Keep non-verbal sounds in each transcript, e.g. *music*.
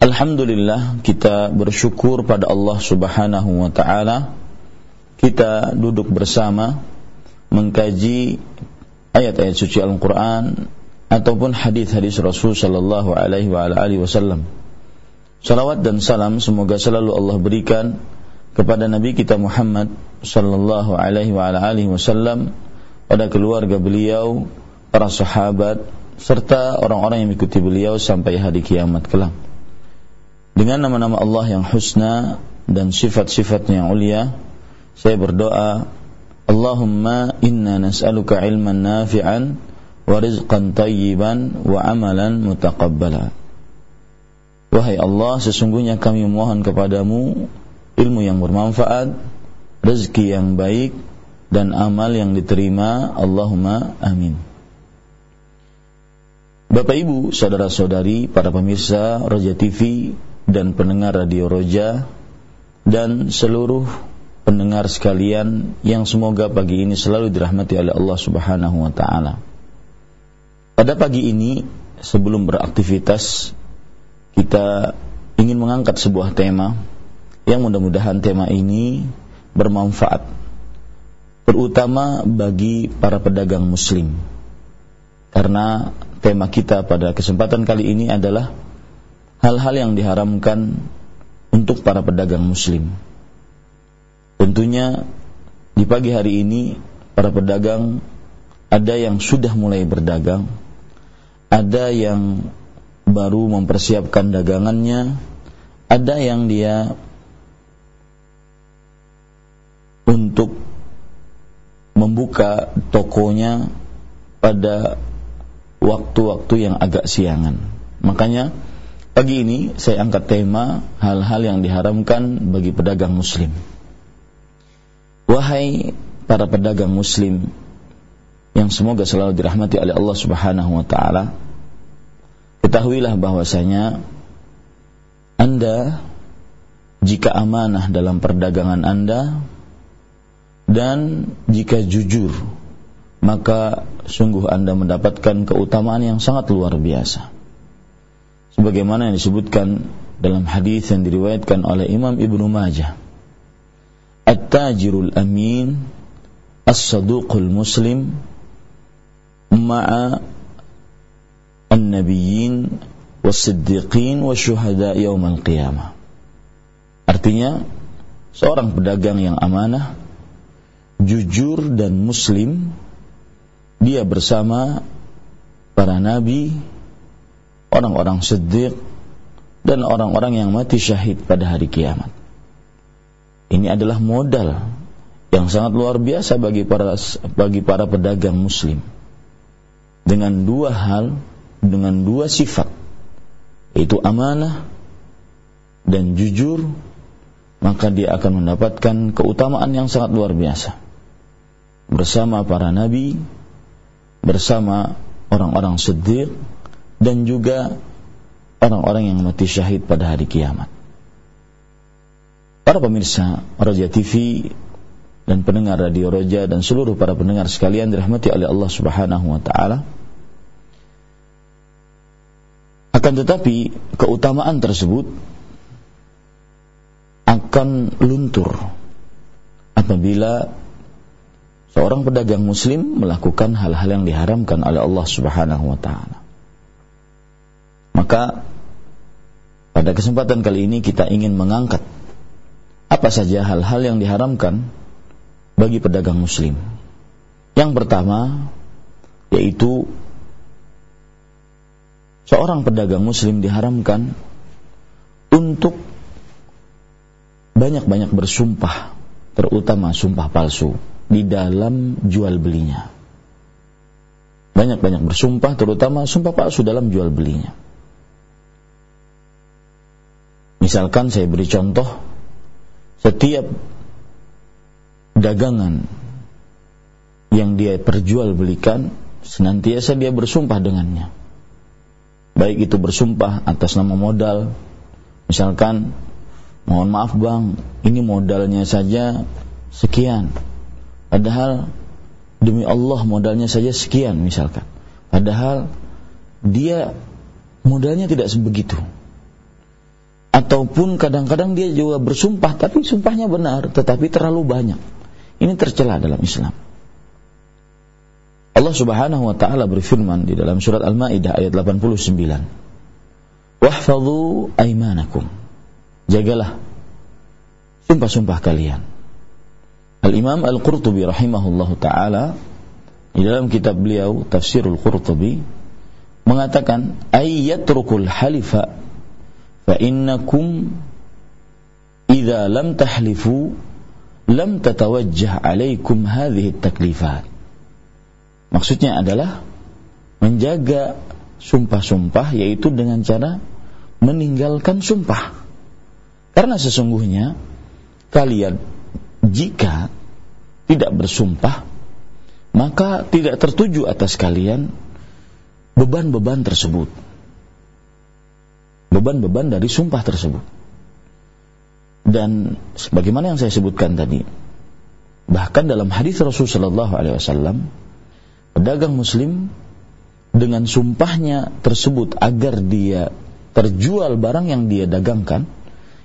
Alhamdulillah kita bersyukur pada Allah Subhanahu wa taala kita duduk bersama mengkaji ayat-ayat suci Al-Qur'an ataupun hadis-hadis Rasul sallallahu alaihi wa wasallam. Salawat dan salam semoga selalu Allah berikan kepada Nabi kita Muhammad sallallahu alaihi wa wasallam pada keluarga beliau, para sahabat serta orang-orang yang mengikuti beliau sampai hari kiamat kelak dengan nama-nama Allah yang husna dan sifat-sifatnya yang ulia saya berdoa Allahumma inna nas'aluka ilman nafi'an wa rizqan tayyiban wa amalan mutaqabbala. Wahai Allah sesungguhnya kami mohon kepadamu ilmu yang bermanfaat rezeki yang baik dan amal yang diterima. Allahumma amin. Bapak Ibu, saudara-saudari, para pemirsa Raja TV dan pendengar Radio Roja dan seluruh pendengar sekalian yang semoga pagi ini selalu dirahmati oleh Allah Subhanahu wa taala. Pada pagi ini sebelum beraktivitas kita ingin mengangkat sebuah tema yang mudah-mudahan tema ini bermanfaat terutama bagi para pedagang muslim. Karena tema kita pada kesempatan kali ini adalah hal-hal yang diharamkan untuk para pedagang muslim. Tentunya di pagi hari ini para pedagang ada yang sudah mulai berdagang, ada yang baru mempersiapkan dagangannya, ada yang dia untuk membuka tokonya pada waktu-waktu yang agak siangan. Makanya Pagi ini saya angkat tema hal-hal yang diharamkan bagi pedagang muslim. Wahai para pedagang muslim yang semoga selalu dirahmati oleh Allah Subhanahu wa taala, ketahuilah bahwasanya Anda jika amanah dalam perdagangan Anda dan jika jujur maka sungguh Anda mendapatkan keutamaan yang sangat luar biasa sebagaimana yang disebutkan dalam hadis yang diriwayatkan oleh Imam Ibnu Majah. At-tajirul amin as-saduqul muslim ma'a an-nabiyyin was-siddiqin wasyuhada yaumal qiyamah. Artinya seorang pedagang yang amanah jujur dan muslim dia bersama para nabi orang-orang sedih dan orang-orang yang mati syahid pada hari kiamat. Ini adalah modal yang sangat luar biasa bagi para bagi para pedagang muslim. Dengan dua hal, dengan dua sifat, yaitu amanah dan jujur, maka dia akan mendapatkan keutamaan yang sangat luar biasa. Bersama para nabi, bersama orang-orang sedih, dan juga orang-orang yang mati syahid pada hari kiamat. Para pemirsa Roja TV dan pendengar Radio Roja dan seluruh para pendengar sekalian dirahmati oleh Allah Subhanahu wa taala. Akan tetapi keutamaan tersebut akan luntur apabila seorang pedagang muslim melakukan hal-hal yang diharamkan oleh Allah Subhanahu wa taala. Maka pada kesempatan kali ini kita ingin mengangkat apa saja hal-hal yang diharamkan bagi pedagang muslim. Yang pertama yaitu seorang pedagang muslim diharamkan untuk banyak-banyak bersumpah, terutama sumpah palsu di dalam jual belinya. Banyak-banyak bersumpah, terutama sumpah palsu dalam jual belinya. Misalkan saya beri contoh, setiap dagangan yang dia perjualbelikan senantiasa dia bersumpah dengannya. Baik itu bersumpah atas nama modal, misalkan mohon maaf bang, ini modalnya saja sekian. Padahal demi Allah modalnya saja sekian misalkan. Padahal dia modalnya tidak sebegitu ataupun kadang-kadang dia juga bersumpah tapi sumpahnya benar tetapi terlalu banyak. Ini tercela dalam Islam. Allah Subhanahu wa taala berfirman di dalam surat Al-Maidah ayat 89. Wahfadhu aimanakum. Jagalah sumpah-sumpah kalian. Al-Imam Al-Qurtubi rahimahullahu taala di dalam kitab beliau Tafsirul Qurtubi mengatakan ayyatrukul halifa innakum idza lam tahlifu lam tatawajjah alaikum hadhihi taklifat. Maksudnya adalah menjaga sumpah-sumpah yaitu dengan cara meninggalkan sumpah. Karena sesungguhnya kalian jika tidak bersumpah maka tidak tertuju atas kalian beban-beban tersebut beban-beban dari sumpah tersebut. Dan sebagaimana yang saya sebutkan tadi, bahkan dalam hadis Rasul Shallallahu Alaihi Wasallam, pedagang Muslim dengan sumpahnya tersebut agar dia terjual barang yang dia dagangkan,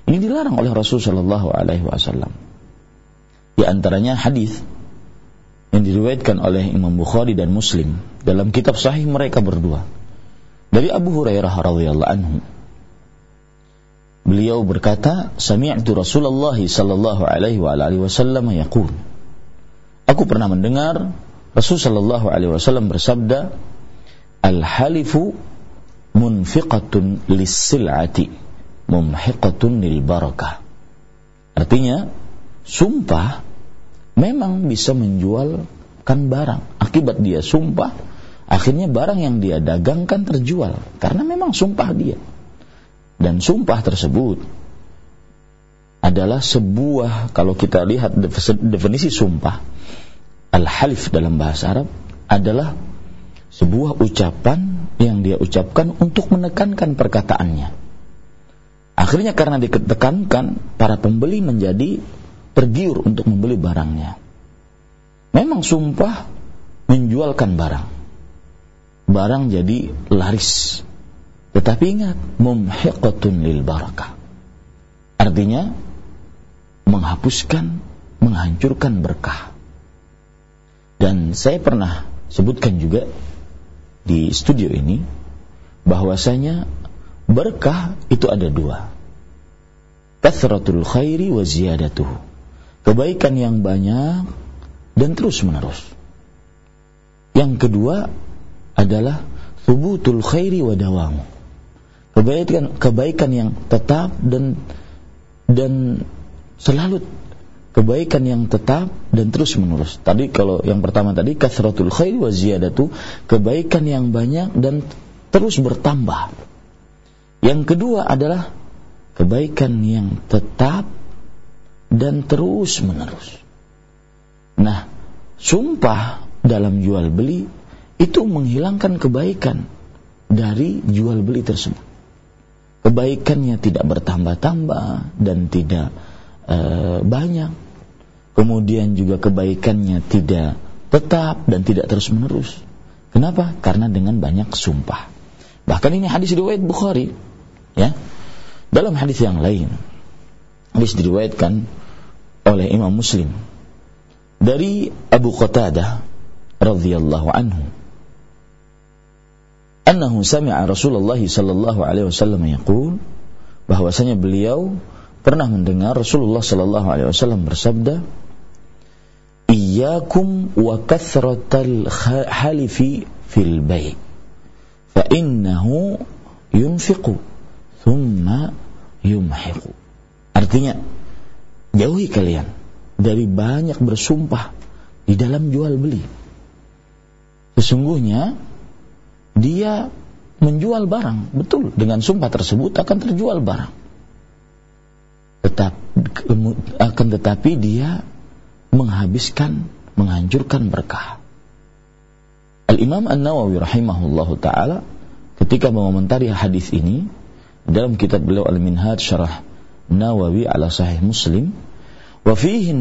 ini dilarang oleh Rasul Shallallahu Alaihi Wasallam. Di antaranya hadis yang diriwayatkan oleh Imam Bukhari dan Muslim dalam kitab sahih mereka berdua dari Abu Hurairah radhiyallahu anhu Beliau berkata, "Sami'tu Rasulullah sallallahu alaihi wa alihi wasallam yaqul." Aku pernah mendengar Rasul sallallahu alaihi wasallam bersabda, "Al-halifu munfiqatun lis-sil'ati, mumhiqatun lil barakah." Artinya, sumpah memang bisa menjualkan barang. Akibat dia sumpah, akhirnya barang yang dia dagangkan terjual karena memang sumpah dia dan sumpah tersebut adalah sebuah kalau kita lihat definisi sumpah al-halif dalam bahasa Arab adalah sebuah ucapan yang dia ucapkan untuk menekankan perkataannya. Akhirnya karena ditekankan para pembeli menjadi tergiur untuk membeli barangnya. Memang sumpah menjualkan barang. Barang jadi laris tetapi ingat, mumhiqatun lil barakah. Artinya menghapuskan, menghancurkan berkah. Dan saya pernah sebutkan juga di studio ini bahwasanya berkah itu ada dua. Kathratul khairi wa ziyadatuhu. Kebaikan yang banyak dan terus menerus. Yang kedua adalah thubutul khairi wa dawamu kebaikan kebaikan yang tetap dan dan selalu kebaikan yang tetap dan terus menerus. Tadi kalau yang pertama tadi kasratul khair wa ziyadatu, kebaikan yang banyak dan terus bertambah. Yang kedua adalah kebaikan yang tetap dan terus menerus. Nah, sumpah dalam jual beli itu menghilangkan kebaikan dari jual beli tersebut kebaikannya tidak bertambah-tambah dan tidak uh, banyak. Kemudian juga kebaikannya tidak tetap dan tidak terus menerus kenapa? Karena dengan banyak sumpah. Bahkan ini hadis riwayat Bukhari ya. Dalam hadis yang lain hadis diriwayatkan oleh Imam Muslim dari Abu Qatadah radhiyallahu anhu annahu sami'a Rasulullah sallallahu alaihi wasallam yaqul bahwasanya beliau pernah mendengar Rasulullah sallallahu alaihi wasallam bersabda Iyyakum wa kathratal halifi fil bai' fa innahu yunfiqu thumma yumhiqu. Artinya jauhi kalian dari banyak bersumpah di dalam jual beli. Sesungguhnya dia menjual barang, betul dengan sumpah tersebut akan terjual barang. Tetap akan tetapi dia menghabiskan, menghancurkan berkah. Al-Imam An-Nawawi rahimahullahu taala ketika mengomentari hadis ini dalam kitab beliau Al-Minhaj Syarah Nawawi ala Sahih Muslim wa fihi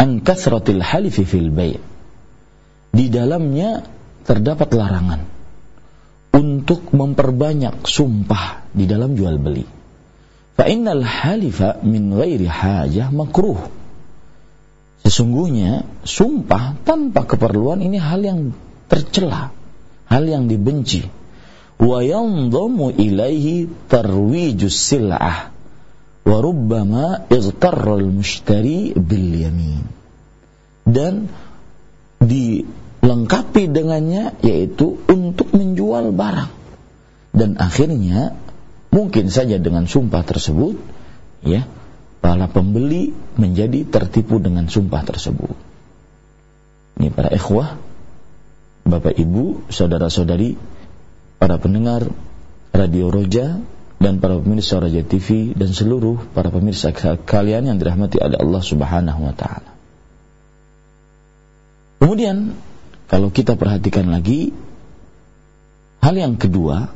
an kathratil halifi fil bai' di dalamnya terdapat larangan untuk memperbanyak sumpah di dalam jual beli. Fa innal halifa min ghairi hajah makruh. Sesungguhnya sumpah tanpa keperluan ini hal yang tercela, hal yang dibenci. Wa yanzamu ilaihi tarwijus sil'ah wa rubbama igtarra al-mushtari bil yamin. Dan di lengkapi dengannya yaitu untuk menjual barang dan akhirnya mungkin saja dengan sumpah tersebut ya para pembeli menjadi tertipu dengan sumpah tersebut ini para ikhwah Bapak Ibu saudara-saudari para pendengar Radio Roja dan para pemirsa Raja TV dan seluruh para pemirsa kalian yang dirahmati oleh Allah Subhanahu wa taala. Kemudian kalau kita perhatikan lagi hal yang kedua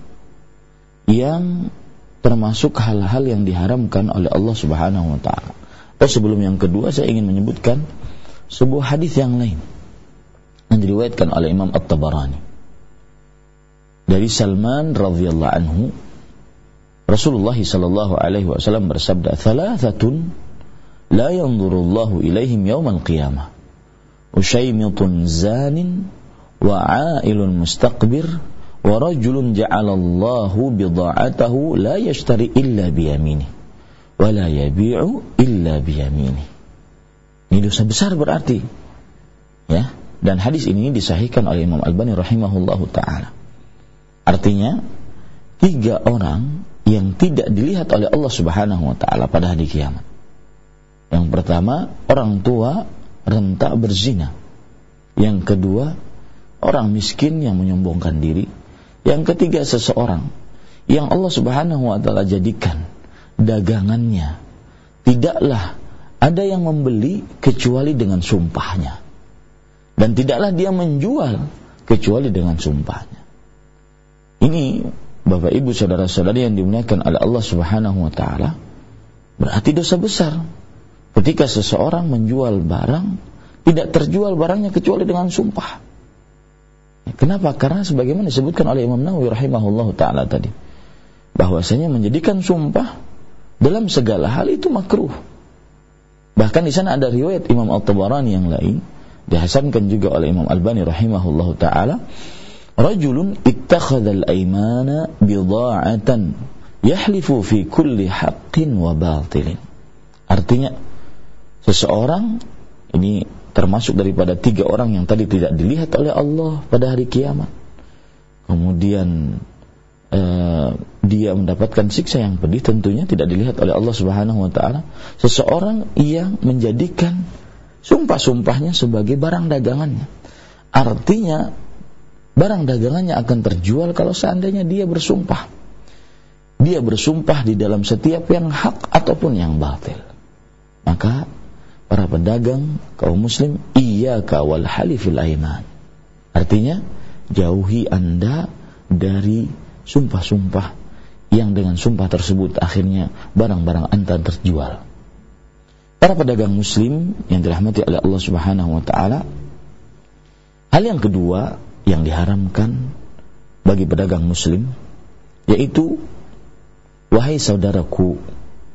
yang termasuk hal-hal yang diharamkan oleh Allah Subhanahu wa taala. Oh sebelum yang kedua saya ingin menyebutkan sebuah hadis yang lain yang diriwayatkan oleh Imam At-Tabarani. Dari Salman radhiyallahu anhu Rasulullah sallallahu alaihi wasallam bersabda, "Thalathatun la yanzurullahu ilaihim yaumal qiyamah." Ushaymitun zanin wa ailun mustakbir wa rajulun ja'alallahu bida'atahu la yashtari illa biyamini wa la yabi'u illa biyamini. Ini dosa besar berarti. Ya dan hadis ini disahihkan oleh Imam Albani rahimahullahu taala. Artinya tiga orang yang tidak dilihat oleh Allah Subhanahu wa taala pada hari kiamat. Yang pertama orang tua rentak berzina. Yang kedua, orang miskin yang menyombongkan diri. Yang ketiga, seseorang yang Allah Subhanahu wa taala jadikan dagangannya tidaklah ada yang membeli kecuali dengan sumpahnya. Dan tidaklah dia menjual kecuali dengan sumpahnya. Ini Bapak Ibu saudara-saudari yang dimuliakan oleh Allah Subhanahu wa taala berarti dosa besar ketika seseorang menjual barang tidak terjual barangnya kecuali dengan sumpah. Kenapa? Karena sebagaimana disebutkan oleh Imam Nawawi rahimahullah taala tadi, bahwasanya menjadikan sumpah dalam segala hal itu makruh. Bahkan di sana ada riwayat Imam Al-Tabarani yang lain dihasankan juga oleh Imam Albani rahimahullah taala, rajulun ittakhadha al-aymana bidha'atan yahlifu fi kulli haqqin wa batilin. Artinya seseorang ini termasuk daripada tiga orang yang tadi tidak dilihat oleh Allah pada hari kiamat. Kemudian uh, dia mendapatkan siksa yang pedih tentunya tidak dilihat oleh Allah Subhanahu wa taala. Seseorang yang menjadikan sumpah-sumpahnya sebagai barang dagangannya. Artinya barang dagangannya akan terjual kalau seandainya dia bersumpah. Dia bersumpah di dalam setiap yang hak ataupun yang batil maka para pedagang kaum muslim iya kawal halifil aiman artinya jauhi anda dari sumpah-sumpah yang dengan sumpah tersebut akhirnya barang-barang anda terjual. Para pedagang muslim yang dirahmati oleh Allah Subhanahu wa taala, hal yang kedua yang diharamkan bagi pedagang muslim yaitu wahai saudaraku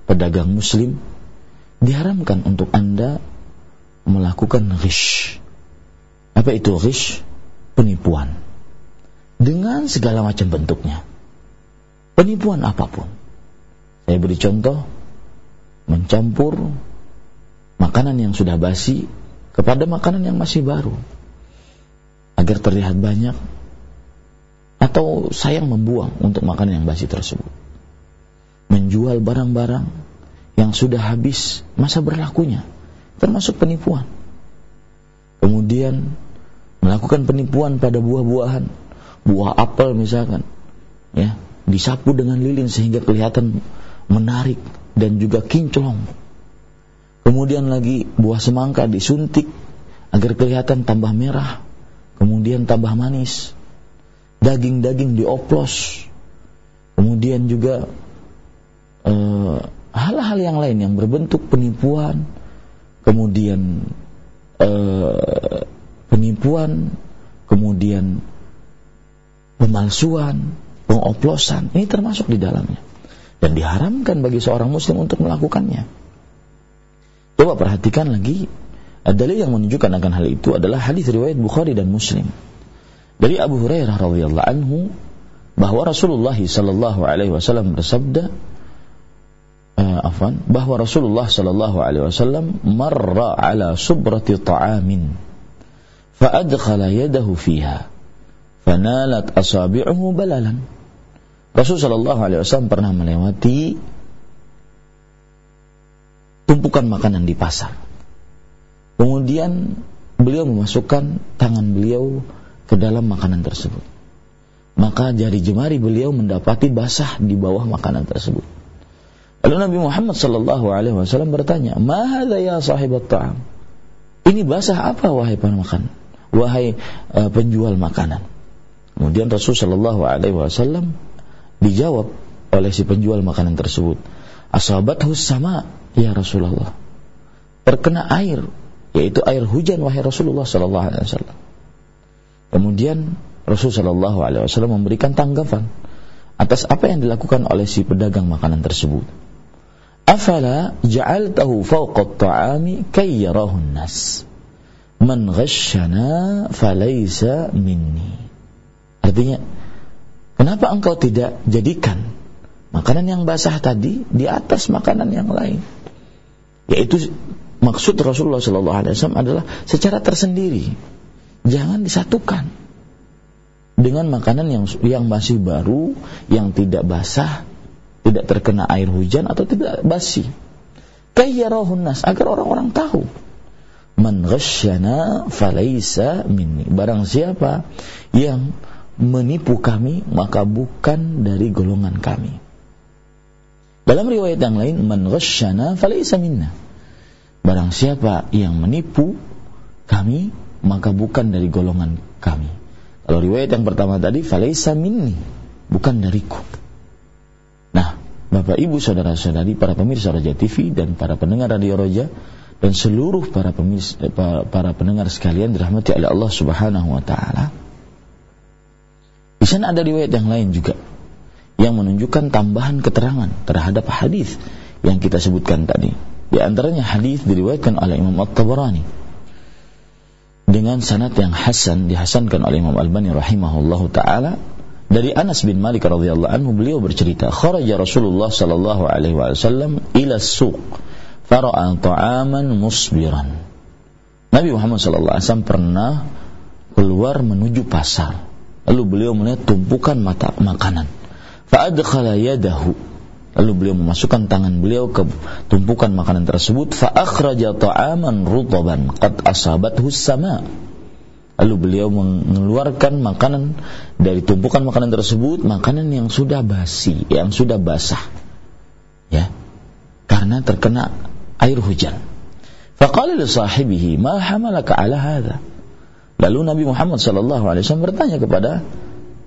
pedagang muslim diharamkan untuk Anda melakukan ghish. Apa itu ghish? Penipuan. Dengan segala macam bentuknya. Penipuan apa pun. Saya beri contoh mencampur makanan yang sudah basi kepada makanan yang masih baru agar terlihat banyak atau sayang membuang untuk makanan yang basi tersebut menjual barang-barang yang sudah habis masa berlakunya. Termasuk penipuan. Kemudian melakukan penipuan pada buah-buahan. Buah apel misalkan. Ya disapu dengan lilin sehingga kelihatan menarik dan juga kinclong. Kemudian lagi buah semangka disuntik agar kelihatan tambah merah, kemudian tambah manis. Daging-daging dioplos. Kemudian juga eh, hal-hal yang lain yang berbentuk penipuan, kemudian uh, penipuan, kemudian pemalsuan, pengoplosan, ini termasuk di dalamnya. Dan diharamkan bagi seorang muslim untuk melakukannya. Coba perhatikan lagi dalil yang menunjukkan akan hal itu adalah hadis riwayat Bukhari dan Muslim. Dari Abu Hurairah radhiyallahu anhu bahwa Rasulullah sallallahu alaihi wasallam bersabda uh, afwan bahwa Rasulullah sallallahu alaihi wasallam marra ala subrati ta'amin fa adkhala yadahu fiha fanalat asabi'uhu balalan Rasul sallallahu alaihi wasallam pernah melewati tumpukan makanan di pasar. Kemudian beliau memasukkan tangan beliau ke dalam makanan tersebut. Maka jari jemari beliau mendapati basah di bawah makanan tersebut. Lalu Nabi Muhammad sallallahu alaihi wasallam bertanya, "Ma ya sahibat ta'am?" Ini basah apa wahai pemakan? Wahai uh, penjual makanan. Kemudian Rasul sallallahu alaihi wasallam dijawab oleh si penjual makanan tersebut, "Asabathu sama Ya Rasulullah. Terkena air, yaitu air hujan wahai Rasulullah sallallahu alaihi wasallam. Kemudian Rasul sallallahu alaihi wasallam memberikan tanggapan atas apa yang dilakukan oleh si pedagang makanan tersebut. Afala ja'altahu fawqa at-ta'ami kay yarahu nas Man ghashana falaysa minni. Artinya, kenapa engkau tidak jadikan makanan yang basah tadi di atas makanan yang lain? Yaitu maksud Rasulullah Shallallahu Alaihi Wasallam adalah secara tersendiri, jangan disatukan dengan makanan yang yang masih baru, yang tidak basah, tidak terkena air hujan atau tidak basi. Kayyarahun nas agar orang-orang tahu. Man ghasyana falaysa minni. Barang siapa yang menipu kami maka bukan dari golongan kami. Dalam riwayat yang lain, man ghasyana falaysa minna. Barang siapa yang menipu kami, maka bukan dari golongan kami. Kalau riwayat yang pertama tadi, falaysa minni, bukan dariku. Nah, Bapak Ibu saudara-saudari, para pemirsa Raja TV dan para pendengar Radio Roja dan seluruh para pemirsa, eh, para pendengar sekalian dirahmati oleh Allah Subhanahu wa taala. Di sana ada riwayat yang lain juga yang menunjukkan tambahan keterangan terhadap hadis yang kita sebutkan tadi. Di antaranya hadis diriwayatkan oleh Imam At-Tabarani dengan sanad yang hasan dihasankan oleh Imam Al-Albani rahimahullahu taala dari Anas bin Malik radhiyallahu anhu beliau bercerita kharaja Rasulullah sallallahu alaihi wasallam ila suq fara'a ta'aman musbiran Nabi Muhammad sallallahu alaihi wasallam pernah keluar menuju pasar lalu beliau melihat tumpukan mata makanan Fa'adkhala yadahu. Lalu beliau memasukkan tangan beliau ke tumpukan makanan tersebut. Fa'akhraja ta'aman rutaban qad asabathu sama. Lalu beliau mengeluarkan makanan dari tumpukan makanan tersebut, makanan yang sudah basi, yang sudah basah. Ya. Karena terkena air hujan. Faqala li sahibihi, "Ma hamalaka ala hadha?" Lalu Nabi Muhammad sallallahu alaihi wasallam bertanya kepada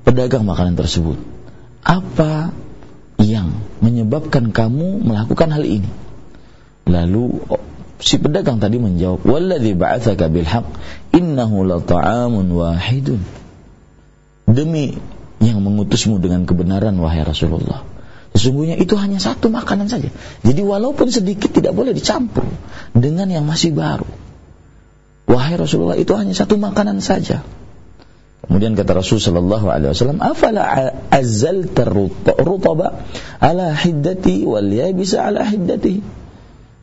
pedagang makanan tersebut, apa yang menyebabkan kamu melakukan hal ini? Lalu si pedagang tadi menjawab, "Walladzi ba'atsaka bil haqq innahu lata'amun wahidun." Demi yang mengutusmu dengan kebenaran wahai Rasulullah. Sesungguhnya itu hanya satu makanan saja. Jadi walaupun sedikit tidak boleh dicampur dengan yang masih baru. Wahai Rasulullah itu hanya satu makanan saja. Kemudian kata Rasul sallallahu alaihi wasallam, "Afala azzalta rutaba ala hiddati wal yabisa ala hiddati?"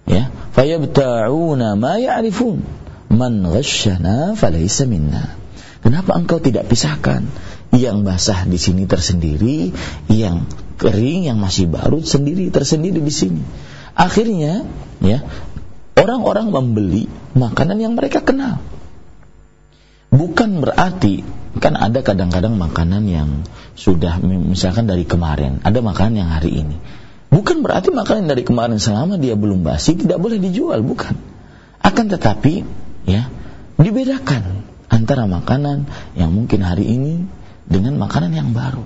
Ya, fayabta'una ma ya'rifun. Man ghashana falaysa minna. Kenapa engkau tidak pisahkan yang basah di sini tersendiri, yang kering yang masih baru sendiri tersendiri di sini. Akhirnya, ya, orang-orang membeli makanan yang mereka kenal. Bukan berarti kan ada kadang-kadang makanan yang sudah misalkan dari kemarin, ada makanan yang hari ini. Bukan berarti makanan dari kemarin selama dia belum basi tidak boleh dijual, bukan. Akan tetapi ya dibedakan antara makanan yang mungkin hari ini dengan makanan yang baru.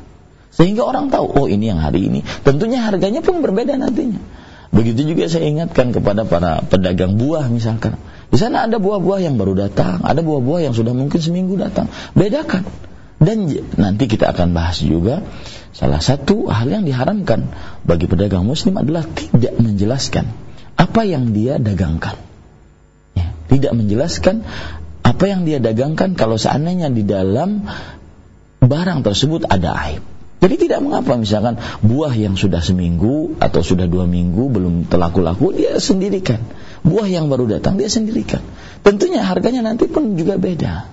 Sehingga orang tahu, oh ini yang hari ini. Tentunya harganya pun berbeda nantinya. Begitu juga saya ingatkan kepada para pedagang buah misalkan. Di sana ada buah-buah yang baru datang, ada buah-buah yang sudah mungkin seminggu datang. Bedakan. Dan nanti kita akan bahas juga salah satu hal yang diharamkan bagi pedagang muslim adalah tidak menjelaskan apa yang dia dagangkan. Ya, tidak menjelaskan apa yang dia dagangkan kalau seandainya di dalam barang tersebut ada aib. Jadi tidak mengapa misalkan buah yang sudah seminggu atau sudah dua minggu belum terlaku-laku dia sendirikan buah yang baru datang dia sendirikan. Tentunya harganya nanti pun juga beda.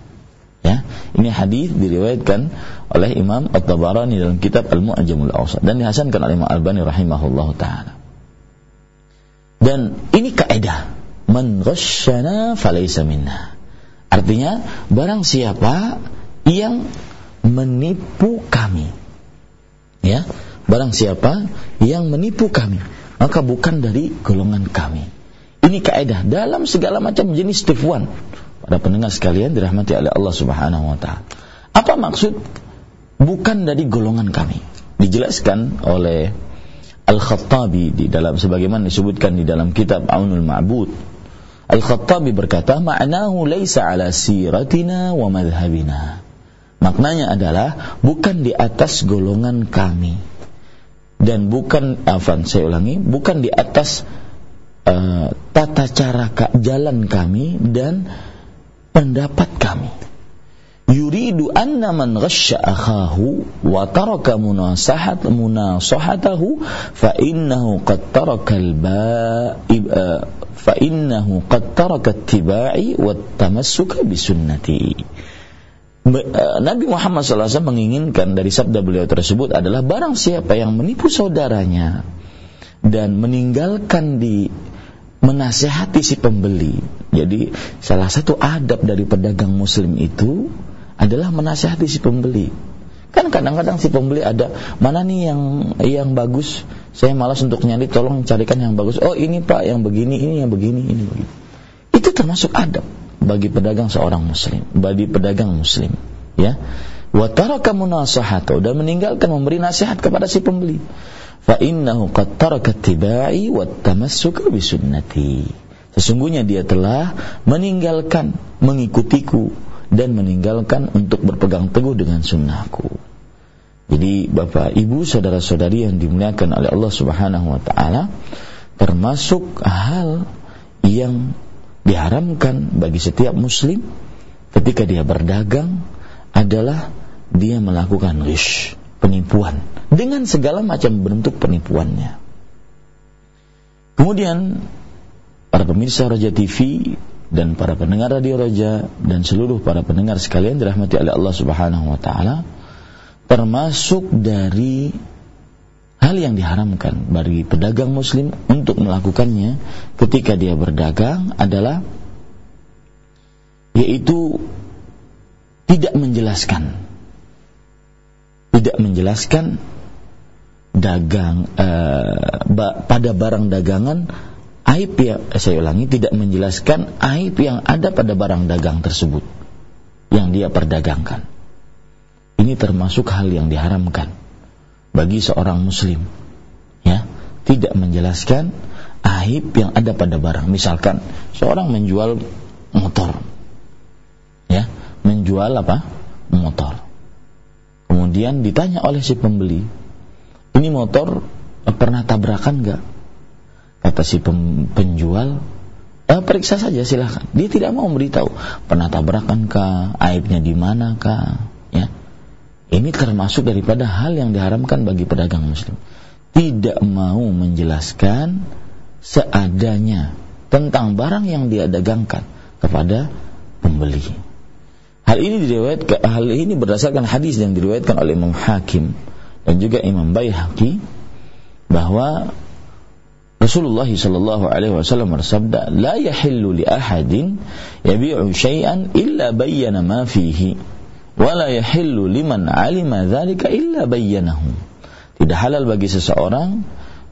Ya, ini hadis diriwayatkan oleh Imam At-Tabarani dalam kitab Al-Mu'jamul Awsat dan dihasankan oleh Imam Al-Bani rahimahullah taala. Dan ini kaidah, man ghasyana falaysa minna. Artinya, barang siapa yang menipu kami. Ya, barang siapa yang menipu kami, maka bukan dari golongan kami. Ini kaidah dalam segala macam jenis tipuan. Pada pendengar sekalian dirahmati oleh Allah Subhanahu wa taala. Apa maksud bukan dari golongan kami? Dijelaskan oleh Al-Khattabi di dalam sebagaimana disebutkan di dalam kitab Aunul Ma'bud. Al-Khattabi berkata, "Ma'nahu laisa ala siratina wa madhhabina." Maknanya adalah bukan di atas golongan kami dan bukan afan saya ulangi, bukan di atas uh, tata cara jalan kami dan pendapat kami. Yuridu anna man ghasya akhahu wa taraka munasahat munasahatahu fa innahu qad taraka al-ba'ib uh, fa innahu qad taraka ittiba'i wa tamassuka bi sunnati. Uh, Nabi Muhammad SAW menginginkan dari sabda beliau tersebut adalah barang siapa yang menipu saudaranya dan meninggalkan di menasehati si pembeli. Jadi salah satu adab dari pedagang muslim itu adalah menasehati si pembeli. Kan kadang-kadang si pembeli ada mana nih yang yang bagus, saya malas untuk nyari, tolong carikan yang bagus. Oh ini pak, yang begini, ini yang begini, ini begini. Itu termasuk adab bagi pedagang seorang muslim, bagi pedagang muslim, ya. Wa taraka munasahata dan meninggalkan memberi nasihat kepada si pembeli fa innahu qad taraka tibai wa tamassuka bi. Sesungguhnya dia telah meninggalkan mengikutiku dan meninggalkan untuk berpegang teguh dengan sunnahku. Jadi Bapak, Ibu, saudara-saudari yang dimuliakan oleh Allah Subhanahu wa taala, termasuk hal yang diharamkan bagi setiap muslim ketika dia berdagang adalah dia melakukan ghish, penipuan dengan segala macam bentuk penipuannya. Kemudian para pemirsa Raja TV dan para pendengar Radio Raja dan seluruh para pendengar sekalian dirahmati oleh Allah Subhanahu wa taala termasuk dari hal yang diharamkan bagi pedagang muslim untuk melakukannya ketika dia berdagang adalah yaitu tidak menjelaskan tidak menjelaskan dagang ba, pada barang dagangan aib yang eh, saya ulangi tidak menjelaskan aib yang ada pada barang dagang tersebut yang dia perdagangkan. Ini termasuk hal yang diharamkan bagi seorang muslim. Ya, tidak menjelaskan aib yang ada pada barang. Misalkan seorang menjual motor. Ya, menjual apa? Motor. Kemudian ditanya oleh si pembeli, "Ini motor pernah tabrakan nggak?" Kata si penjual, eh, periksa saja silahkan. Dia tidak mau memberitahu pernah tabrakan kah, aibnya di mana kah, ya. Ini termasuk daripada hal yang diharamkan bagi pedagang muslim. Tidak mau menjelaskan seadanya tentang barang yang dia dagangkan kepada pembeli. Hal ini diriwayatkan hal ini berdasarkan hadis yang diriwayatkan oleh Imam Hakim dan juga Imam Baihaqi bahwa Rasulullah sallallahu alaihi wasallam bersabda, "La yahillu li ahadin yabi'u syai'an illa bayyana ma fihi, wa la yahillu liman 'alima dzalika illa bayyanahu." Tidak halal bagi seseorang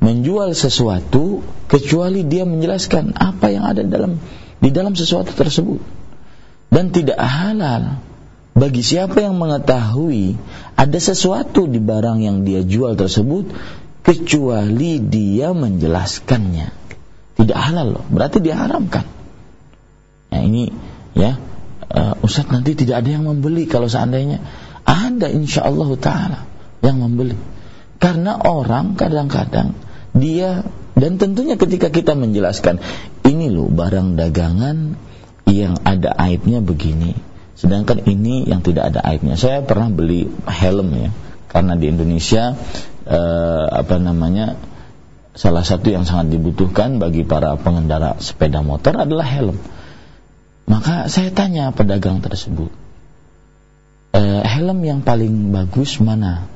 menjual sesuatu kecuali dia menjelaskan apa yang ada dalam di dalam sesuatu tersebut. Dan tidak halal bagi siapa yang mengetahui ada sesuatu di barang yang dia jual tersebut kecuali dia menjelaskannya. Tidak halal loh, berarti dia haramkan. Nah ini ya, uh, Ustaz nanti tidak ada yang membeli kalau seandainya ada insya Allah Taala yang membeli. Karena orang kadang-kadang dia dan tentunya ketika kita menjelaskan ini loh barang dagangan yang ada aibnya begini, sedangkan ini yang tidak ada aibnya. Saya pernah beli helm ya, karena di Indonesia eh, apa namanya salah satu yang sangat dibutuhkan bagi para pengendara sepeda motor adalah helm. Maka saya tanya pedagang tersebut, eh, helm yang paling bagus mana?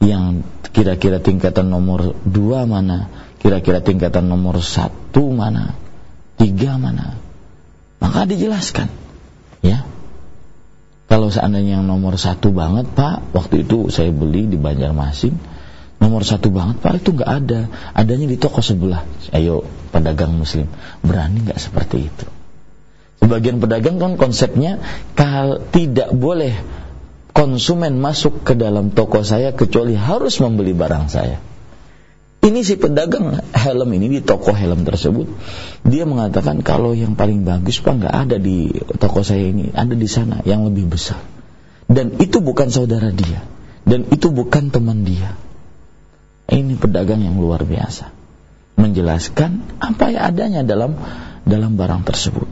Yang kira-kira tingkatan nomor dua mana? Kira-kira tingkatan nomor satu mana? Tiga mana? Maka dijelaskan, ya. Kalau seandainya yang nomor satu banget Pak, waktu itu saya beli di Banjarmasin, nomor satu banget Pak itu nggak ada. Adanya di toko sebelah. Ayo pedagang muslim berani nggak seperti itu? Sebagian pedagang kan konsepnya kal tidak boleh konsumen masuk ke dalam toko saya kecuali harus membeli barang saya ini si pedagang helm ini di toko helm tersebut. Dia mengatakan kalau yang paling bagus pak nggak ada di toko saya ini. Ada di sana yang lebih besar. Dan itu bukan saudara dia. Dan itu bukan teman dia. Ini pedagang yang luar biasa. Menjelaskan apa yang adanya dalam dalam barang tersebut.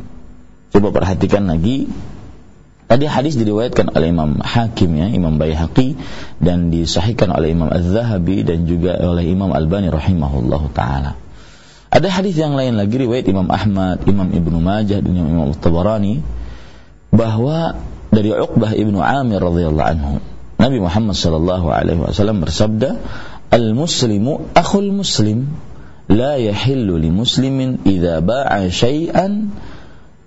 Coba perhatikan lagi Tadi hadis diriwayatkan oleh Imam Hakim ya, Imam Baihaqi dan disahihkan oleh Imam Az-Zahabi dan juga oleh Imam Albani rahimahullahu taala. Ada hadis yang lain lagi riwayat Imam Ahmad, Imam Ibnu Majah dan Imam Al-Tabarani bahwa dari Uqbah Ibnu Amir radhiyallahu anhu Nabi Muhammad sallallahu alaihi wasallam bersabda Al-muslimu akhul muslim La yahillu li muslimin Iza ba'a syai'an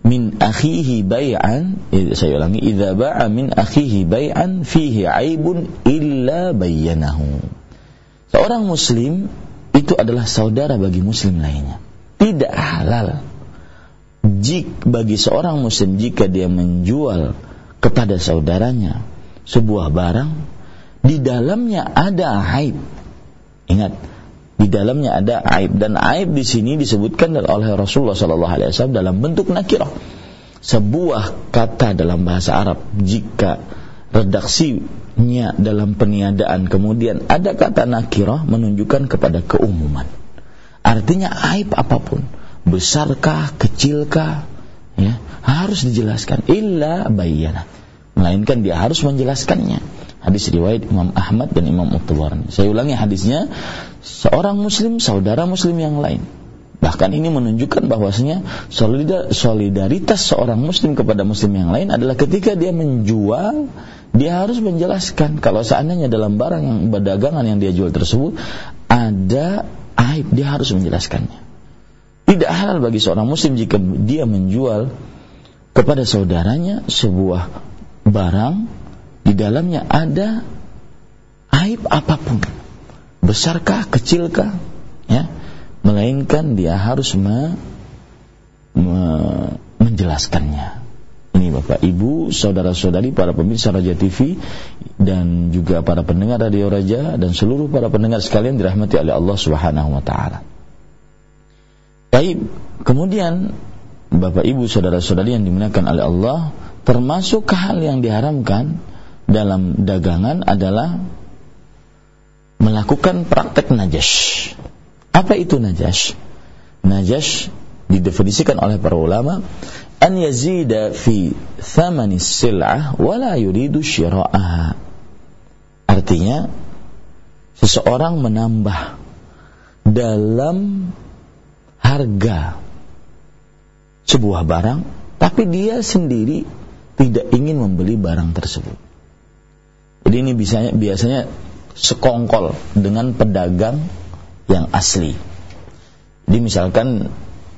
Min akhihi bay'an Saya ulangi Iza ba'a min akhihi bay'an Fihi aibun illa bayyanahu. Seorang muslim Itu adalah saudara bagi muslim lainnya. Tidak halal Jik bagi seorang muslim Jika dia menjual Kepada saudaranya Sebuah barang Di dalamnya ada aib Ingat, di dalamnya ada aib dan aib di sini disebutkan oleh Rasulullah sallallahu alaihi wasallam dalam bentuk nakirah. Sebuah kata dalam bahasa Arab jika redaksinya dalam peniadaan kemudian ada kata nakirah menunjukkan kepada keumuman. Artinya aib apa pun, besarkah, kecilkah, ya, harus dijelaskan illa bayyana. Melainkan dia harus menjelaskannya Hadis riwayat Imam Ahmad dan Imam At-Tabarani. Saya ulangi hadisnya, seorang muslim saudara muslim yang lain. Bahkan ini menunjukkan bahwasanya solidaritas seorang muslim kepada muslim yang lain adalah ketika dia menjual, dia harus menjelaskan kalau seandainya dalam barang yang berdagangan yang dia jual tersebut ada aib, dia harus menjelaskannya. Tidak halal bagi seorang muslim jika dia menjual kepada saudaranya sebuah barang di dalamnya ada aib apa pun. Besarkah kecilkah? Ya. Melainkan dia harus me, me, menjelaskannya. Ini Bapak Ibu saudara-saudari para pemirsa Raja TV dan juga para pendengar Radio Raja dan seluruh para pendengar sekalian dirahmati oleh Allah Subhanahu wa taala. Baik, kemudian Bapak Ibu saudara-saudari yang dimuliakan oleh Allah, termasuk hal yang diharamkan dalam dagangan adalah melakukan praktek najas. Apa itu najas? Najas didefinisikan oleh para ulama an yazida fi thamani sil'ah wa la yuridu syira'aha. Artinya seseorang menambah dalam harga sebuah barang tapi dia sendiri tidak ingin membeli barang tersebut. Jadi ini biasanya biasanya sekongkol dengan pedagang yang asli. Jadi misalkan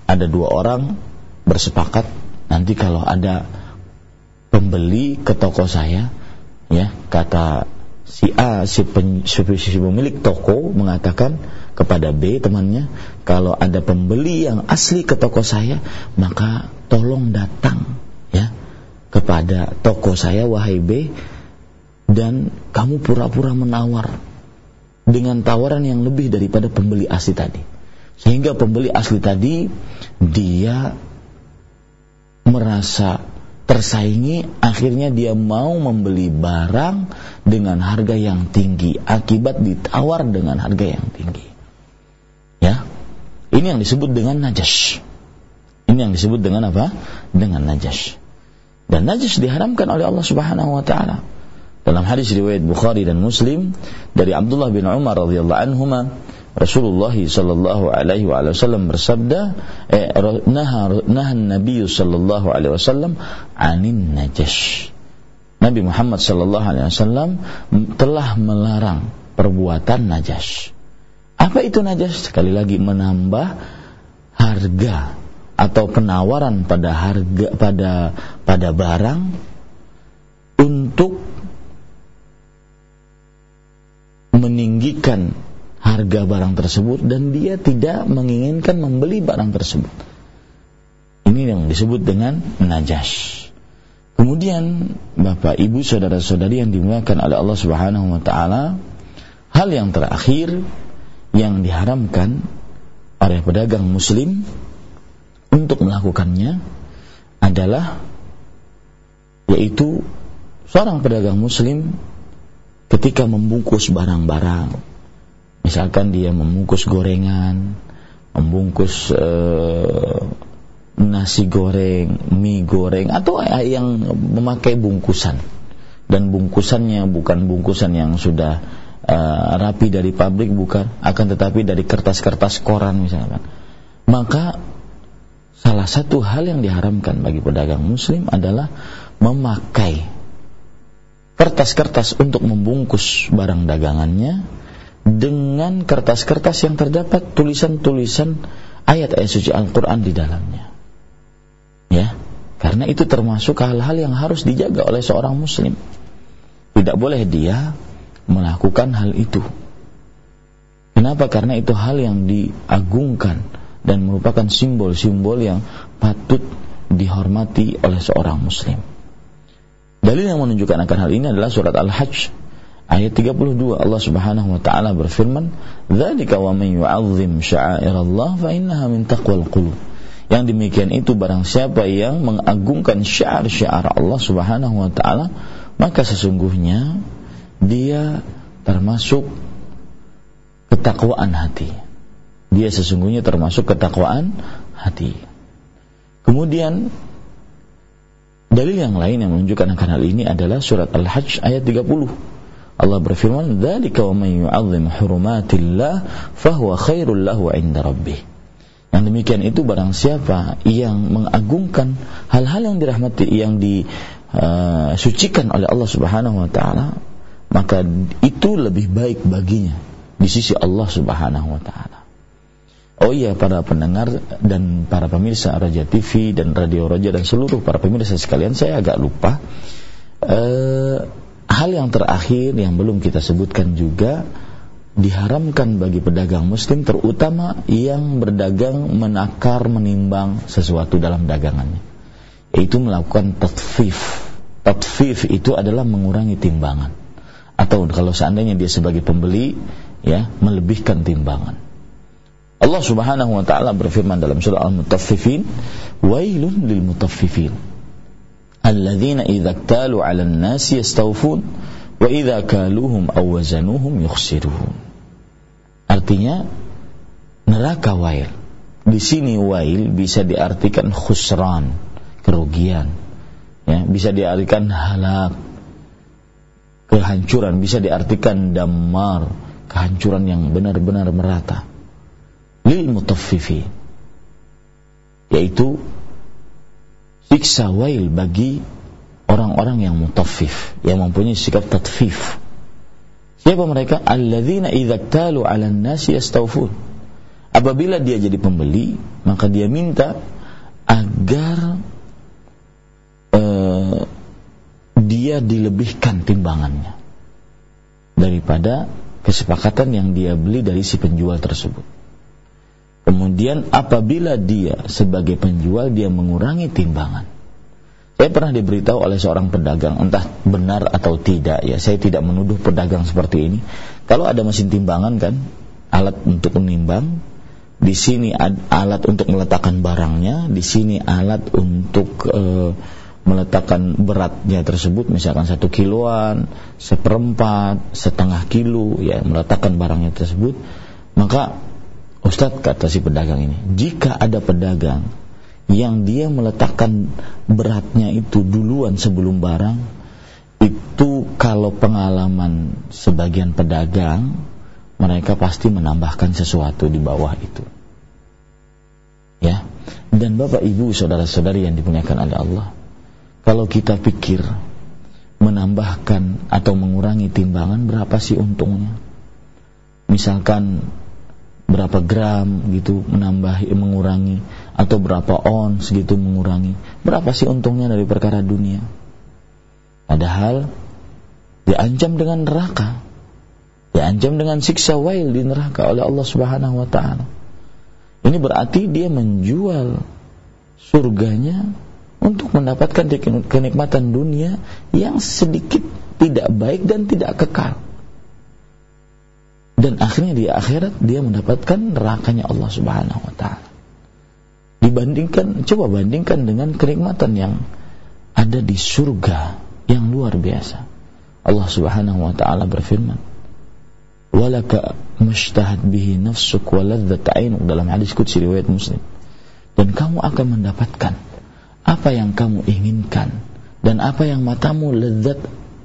ada dua orang bersepakat nanti kalau ada pembeli ke toko saya ya kata si A si, pen, si, si pemilik toko mengatakan kepada B temannya kalau ada pembeli yang asli ke toko saya maka tolong datang ya kepada toko saya wahai B dan kamu pura-pura menawar dengan tawaran yang lebih daripada pembeli asli tadi. Sehingga pembeli asli tadi dia merasa tersaingi, akhirnya dia mau membeli barang dengan harga yang tinggi akibat ditawar dengan harga yang tinggi. Ya. Ini yang disebut dengan najas. Ini yang disebut dengan apa? Dengan najas. Dan najas diharamkan oleh Allah Subhanahu wa taala. Dalam hadis riwayat Bukhari dan Muslim dari Abdullah bin Umar radhiyallahu anhuma Rasulullah sallallahu alaihi wasallam bersabda eh, naha Nabi sallallahu alaihi wasallam anin najash Nabi Muhammad sallallahu alaihi wasallam telah melarang perbuatan najas. Apa itu najas? Sekali lagi menambah harga atau penawaran pada harga pada pada barang untuk meninggikan harga barang tersebut dan dia tidak menginginkan membeli barang tersebut. Ini yang disebut dengan najas. Kemudian Bapak Ibu saudara-saudari yang dimuliakan oleh Allah Subhanahu wa taala, hal yang terakhir yang diharamkan oleh pedagang muslim untuk melakukannya adalah yaitu seorang pedagang muslim ketika membungkus barang-barang misalkan dia membungkus gorengan membungkus uh, nasi goreng, mie goreng atau yang memakai bungkusan. Dan bungkusannya bukan bungkusan yang sudah uh, rapi dari pabrik bukan akan tetapi dari kertas-kertas koran misalkan. Maka salah satu hal yang diharamkan bagi pedagang muslim adalah memakai kertas-kertas untuk membungkus barang dagangannya dengan kertas-kertas yang terdapat tulisan-tulisan ayat-ayat suci Al-Quran di dalamnya. Ya, karena itu termasuk hal-hal yang harus dijaga oleh seorang muslim. Tidak boleh dia melakukan hal itu. Kenapa? Karena itu hal yang diagungkan dan merupakan simbol-simbol yang patut dihormati oleh seorang muslim. Dalil yang menunjukkan akan hal ini adalah surat Al-Hajj ayat 32 Allah Subhanahu wa taala berfirman, "Dzalika wa man yu'azzim sya'airallah fa innaha min taqwal qulub." Yang demikian itu barang siapa yang mengagungkan syiar-syiar Allah Subhanahu wa taala, maka sesungguhnya dia termasuk ketakwaan hati. Dia sesungguhnya termasuk ketakwaan hati. Kemudian Dalil yang lain yang menunjukkan akan hal ini adalah surat Al-Hajj ayat 30. Allah berfirman, "Dzalika wa may yu'azzim hurumatillah fahuwa khairul lahu 'inda rabbih." Yang demikian itu barang siapa yang mengagungkan hal-hal yang dirahmati yang disucikan uh, oleh Allah Subhanahu wa taala, maka itu lebih baik baginya di sisi Allah Subhanahu wa taala. Oh iya para pendengar dan para pemirsa Raja TV dan Radio Raja dan seluruh para pemirsa sekalian saya agak lupa uh, hal yang terakhir yang belum kita sebutkan juga diharamkan bagi pedagang muslim terutama yang berdagang menakar menimbang sesuatu dalam dagangannya yaitu melakukan tatfif tatfif itu adalah mengurangi timbangan. Atau kalau seandainya dia sebagai pembeli ya melebihkan timbangan Allah Subhanahu wa taala berfirman dalam surah Al-Mutaffifin, "Wailun lil mutaffifin." Alladzina idza iktalu 'alan nasi yastawfun wa idza kaluhum aw wazanuhum yukhsirun. Artinya neraka wail. Di sini wail bisa diartikan khusran, kerugian. Ya, bisa diartikan halak, kehancuran, bisa diartikan damar, kehancuran yang benar-benar merata lil mutaffifi yaitu siksa wail bagi orang-orang yang mutaffif yang mempunyai sikap tatfif. Siapa mereka? Alladzina idza talu 'alan nasi yastawfun. Apabila dia jadi pembeli maka dia minta agar uh, dia dilebihkan timbangannya daripada kesepakatan yang dia beli dari si penjual tersebut Kemudian apabila dia sebagai penjual dia mengurangi timbangan. Saya pernah diberitahu oleh seorang pedagang, entah benar atau tidak ya, saya tidak menuduh pedagang seperti ini. Kalau ada mesin timbangan kan, alat untuk menimbang, di sini alat untuk meletakkan barangnya, di sini alat untuk e, meletakkan beratnya tersebut, misalkan satu kiloan, seperempat, setengah kilo, ya meletakkan barangnya tersebut, maka Ustadz kata si pedagang ini, jika ada pedagang yang dia meletakkan beratnya itu duluan sebelum barang, itu kalau pengalaman sebagian pedagang, mereka pasti menambahkan sesuatu di bawah itu. Ya. Dan Bapak Ibu saudara-saudari yang dimuliakan oleh Allah, kalau kita pikir menambahkan atau mengurangi timbangan berapa sih untungnya? Misalkan berapa gram gitu menambah mengurangi atau berapa ons gitu mengurangi. Berapa sih untungnya dari perkara dunia? Padahal diancam dengan neraka. Diancam dengan siksa wail di neraka oleh Allah Subhanahu wa taala. Ini berarti dia menjual surganya untuk mendapatkan kenikmatan dunia yang sedikit tidak baik dan tidak kekal dan akhirnya di akhirat dia mendapatkan nerakanya Allah Subhanahu wa taala. Dibandingkan coba bandingkan dengan kenikmatan yang ada di surga yang luar biasa. Allah Subhanahu wa taala berfirman, "Walaka mashtahat bihi nafsuk wa ladzat 'ainuk" dalam hadis qudsi riwayat Muslim. Dan kamu akan mendapatkan apa yang kamu inginkan dan apa yang matamu lezat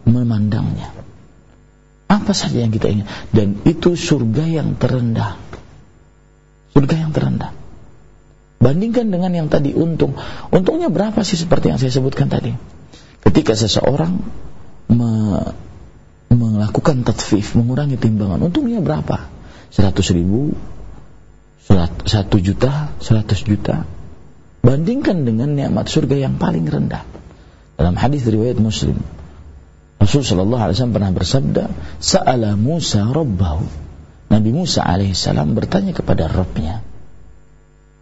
memandangnya. Apa saja yang kita ingin. Dan itu surga yang terendah. Surga yang terendah. Bandingkan dengan yang tadi untung. Untungnya berapa sih seperti yang saya sebutkan tadi? Ketika seseorang me melakukan tatfif, mengurangi timbangan, untungnya berapa? 100 ribu, 1 juta, 100 juta. Bandingkan dengan nikmat surga yang paling rendah. Dalam hadis riwayat Muslim, Rasul Shallallahu Alaihi Wasallam pernah bersabda, "Sa'ala Musa Rabbahu." Nabi Musa alaihissalam bertanya kepada Rabbnya,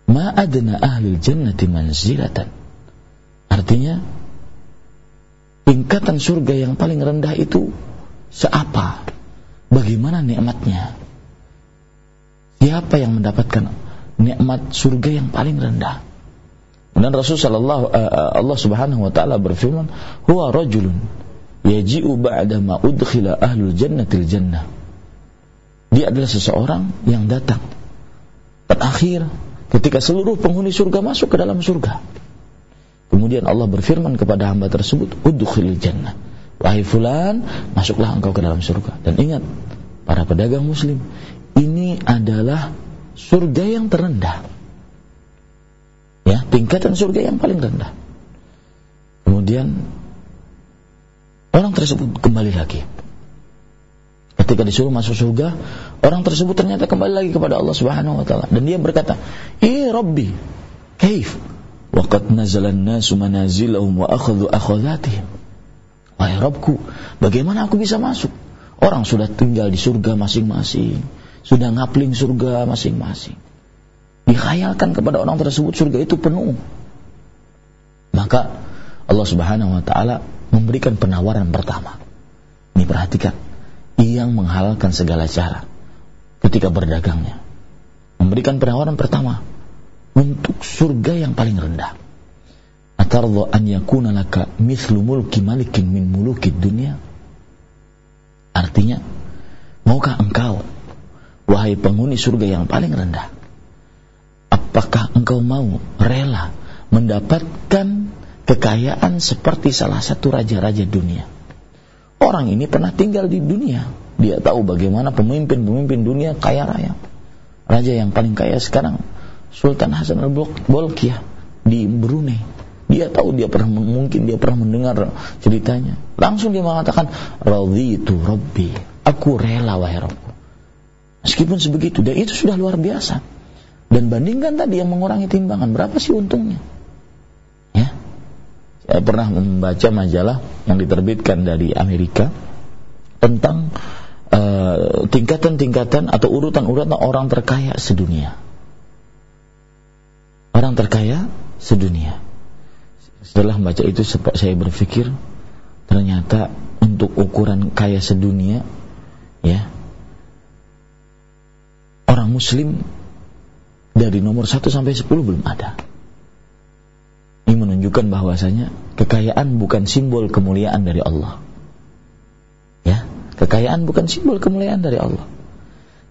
"Ma adna ahli jannati manzilatan?" Artinya, tingkatan surga yang paling rendah itu seapa? Bagaimana nikmatnya? Siapa yang mendapatkan nikmat surga yang paling rendah? Dan Rasul sallallahu uh, Allah Subhanahu wa taala berfirman, "Huwa rajulun yaji'u ba'da ma udkhila ahlul jannatil jannah. Dia adalah seseorang yang datang terakhir ketika seluruh penghuni surga masuk ke dalam surga. Kemudian Allah berfirman kepada hamba tersebut, "Udkhilil jannah." Wahai fulan, masuklah engkau ke dalam surga. Dan ingat, para pedagang muslim, ini adalah surga yang terendah. Ya, tingkatan surga yang paling rendah. Kemudian Orang tersebut kembali lagi. Ketika disuruh masuk surga, orang tersebut ternyata kembali lagi kepada Allah Subhanahu wa taala dan dia berkata, "Eh Rabbi, kaif? Waqad nazalan nasu manazilahum wa akhadhu akhadhatihim." Wahai Rabbku, bagaimana aku bisa masuk? Orang sudah tinggal di surga masing-masing, sudah ngapling surga masing-masing. Dikhayalkan kepada orang tersebut surga itu penuh. Maka Allah Subhanahu wa taala memberikan penawaran pertama. Ini perhatikan, yang menghalalkan segala cara ketika berdagangnya. memberikan penawaran pertama untuk surga yang paling rendah. Atardha an yakuna laka mithlu mulki min mulukid dunia? Artinya, maukah engkau wahai penghuni surga yang paling rendah? Apakah engkau mau rela mendapatkan kekayaan seperti salah satu raja-raja dunia? Orang ini pernah tinggal di dunia. Dia tahu bagaimana pemimpin-pemimpin dunia kaya raya. Raja yang paling kaya sekarang Sultan Hasan al-Bolkiah di Brunei. Dia tahu dia pernah mungkin dia pernah mendengar ceritanya. Langsung dia mengatakan, itu Rabbi." Aku rela wahai Rabbku. Meskipun sebegitu, dan itu sudah luar biasa. Dan bandingkan tadi yang mengurangi timbangan, berapa sih untungnya? Saya pernah membaca majalah yang diterbitkan dari Amerika tentang Eh, tingkatan-tingkatan uh, atau urutan-urutan orang terkaya sedunia. Orang terkaya sedunia. Setelah membaca itu saya berpikir ternyata untuk ukuran kaya sedunia ya orang muslim dari nomor 1 sampai 10 belum ada. Ini menunjukkan bahwasanya kekayaan bukan simbol kemuliaan dari Allah. Kekayaan bukan simbol kemuliaan dari Allah.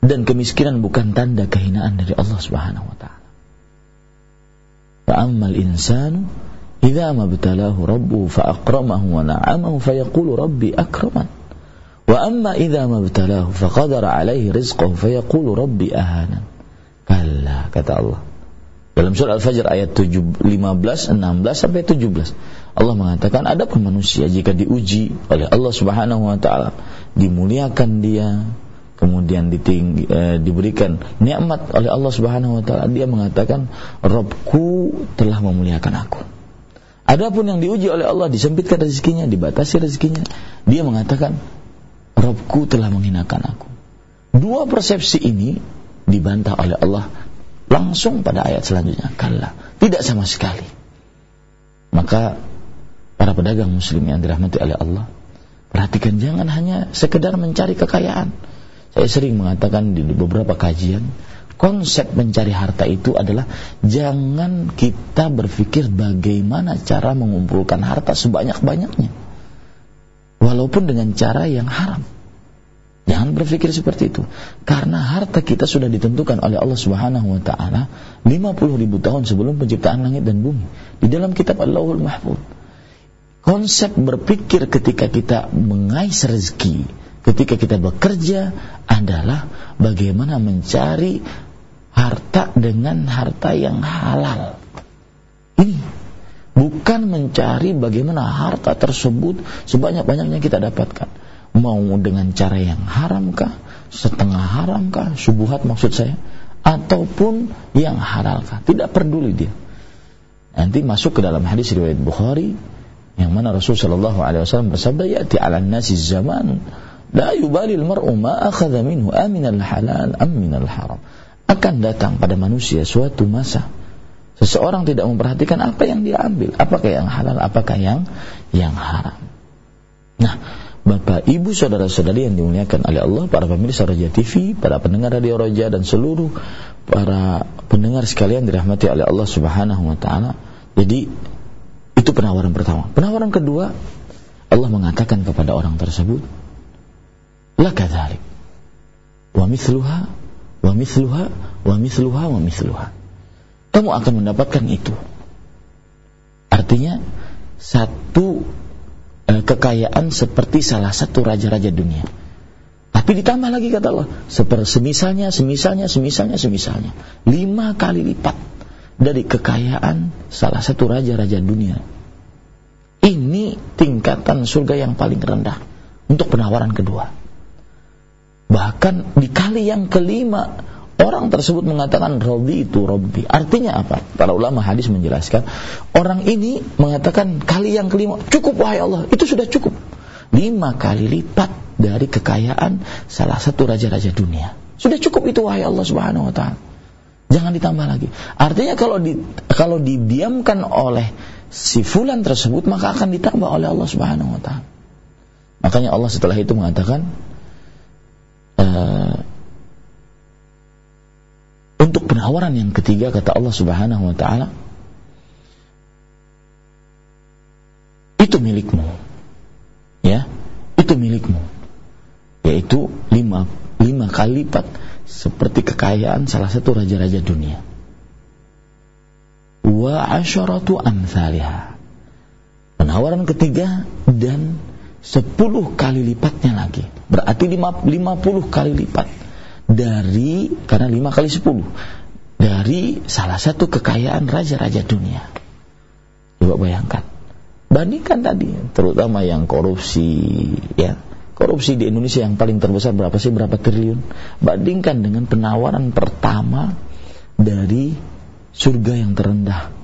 Dan kemiskinan bukan tanda kehinaan dari Allah Subhanahu wa taala. Fa'ammal insanu idza mabtalahu rabbuhu fa'akramahu wa na'amahu fayaqulu rabbi akraman. Wa amma idza mabtalahu faqadara alaihi rizqahu fayaqulu rabbi ahanan. Kalla kata Allah. Dalam surah Al-Fajr ayat 7, 15, 16 sampai 17. Allah mengatakan ada pun manusia jika diuji oleh Allah Subhanahu wa taala dimuliakan dia kemudian diting, e, diberikan nikmat oleh Allah Subhanahu wa taala dia mengatakan Robku telah memuliakan aku Adapun yang diuji oleh Allah disempitkan rezekinya dibatasi rezekinya dia mengatakan Robku telah menghinakan aku dua persepsi ini dibantah oleh Allah langsung pada ayat selanjutnya kalla tidak sama sekali maka para pedagang muslim yang dirahmati oleh Allah Perhatikan jangan hanya sekedar mencari kekayaan. Saya sering mengatakan di beberapa kajian, konsep mencari harta itu adalah jangan kita berpikir bagaimana cara mengumpulkan harta sebanyak-banyaknya. Walaupun dengan cara yang haram. Jangan berpikir seperti itu. Karena harta kita sudah ditentukan oleh Allah Subhanahu wa taala 50 ribu tahun sebelum penciptaan langit dan bumi di dalam kitab Allahul Mahfuz konsep berpikir ketika kita mengais rezeki, ketika kita bekerja adalah bagaimana mencari harta dengan harta yang halal. Ini bukan mencari bagaimana harta tersebut sebanyak-banyaknya kita dapatkan. Mau dengan cara yang haramkah, setengah haramkah, subuhat maksud saya, ataupun yang halalkah. Tidak peduli dia. Nanti masuk ke dalam hadis riwayat Bukhari yang mana Rasul sallallahu alaihi wasallam bersabda ya'ti 'ala nasi zaman la yubali al-mar'u ma akhadha minhu aminal halal am minal haram. Akan datang pada manusia suatu masa seseorang tidak memperhatikan apa yang dia ambil. Apakah yang halal apakah yang yang haram. Nah Bapak, Ibu, saudara-saudari yang dimuliakan oleh Allah, para pemirsa Raja TV, para pendengar Radio Raja dan seluruh para pendengar sekalian dirahmati oleh Allah Subhanahu wa taala. Jadi itu penawaran pertama. Penawaran kedua, Allah mengatakan kepada orang tersebut, La kadzalik. Wa mithluha, wa mithluha, wa mithluha, wa mithluha. Kamu akan mendapatkan itu. Artinya, satu kekayaan seperti salah satu raja-raja dunia. Tapi ditambah lagi kata Allah, seperti semisalnya, semisalnya, semisalnya, semisalnya. Lima kali lipat dari kekayaan salah satu raja-raja dunia. Ini tingkatan surga yang paling rendah untuk penawaran kedua. Bahkan di kali yang kelima orang tersebut mengatakan Robi itu Robi. Artinya apa? Para ulama hadis menjelaskan orang ini mengatakan kali yang kelima cukup wahai Allah itu sudah cukup lima kali lipat dari kekayaan salah satu raja-raja dunia. Sudah cukup itu wahai Allah Subhanahu wa taala. Jangan ditambah lagi. Artinya kalau di, kalau didiamkan oleh si fulan tersebut maka akan ditambah oleh Allah Subhanahu wa taala. Makanya Allah setelah itu mengatakan uh, Untuk penawaran yang ketiga kata Allah Subhanahu wa taala itu milikmu. Ya, itu milikmu. Yaitu lima, lima kali lipat seperti kekayaan salah satu raja-raja dunia. Wa asyaratu amthaliha. Penawaran ketiga dan sepuluh kali lipatnya lagi. Berarti lima, lima puluh kali lipat dari karena lima kali sepuluh dari salah satu kekayaan raja-raja dunia. Coba bayangkan. Bandingkan tadi, terutama yang korupsi, ya. Korupsi di Indonesia yang paling terbesar berapa sih? Berapa triliun? Bandingkan dengan penawaran pertama dari surga yang terendah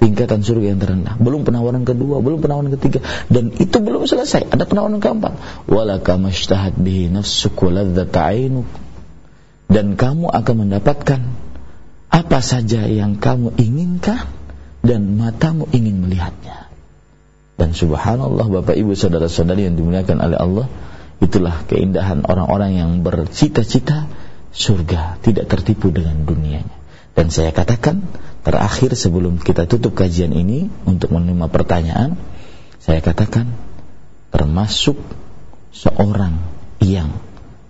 tingkatan surga yang terendah. Belum penawaran kedua, belum penawaran ketiga dan itu belum selesai. Ada penawaran keempat. Walaka mashtahat bihi nafsuk Dan kamu akan mendapatkan apa saja yang kamu inginkan dan matamu ingin melihatnya. Dan subhanallah Bapak Ibu saudara-saudari yang dimuliakan oleh Allah, itulah keindahan orang-orang yang bercita-cita surga, tidak tertipu dengan dunianya. Dan saya katakan terakhir sebelum kita tutup kajian ini untuk menerima pertanyaan, saya katakan termasuk seorang yang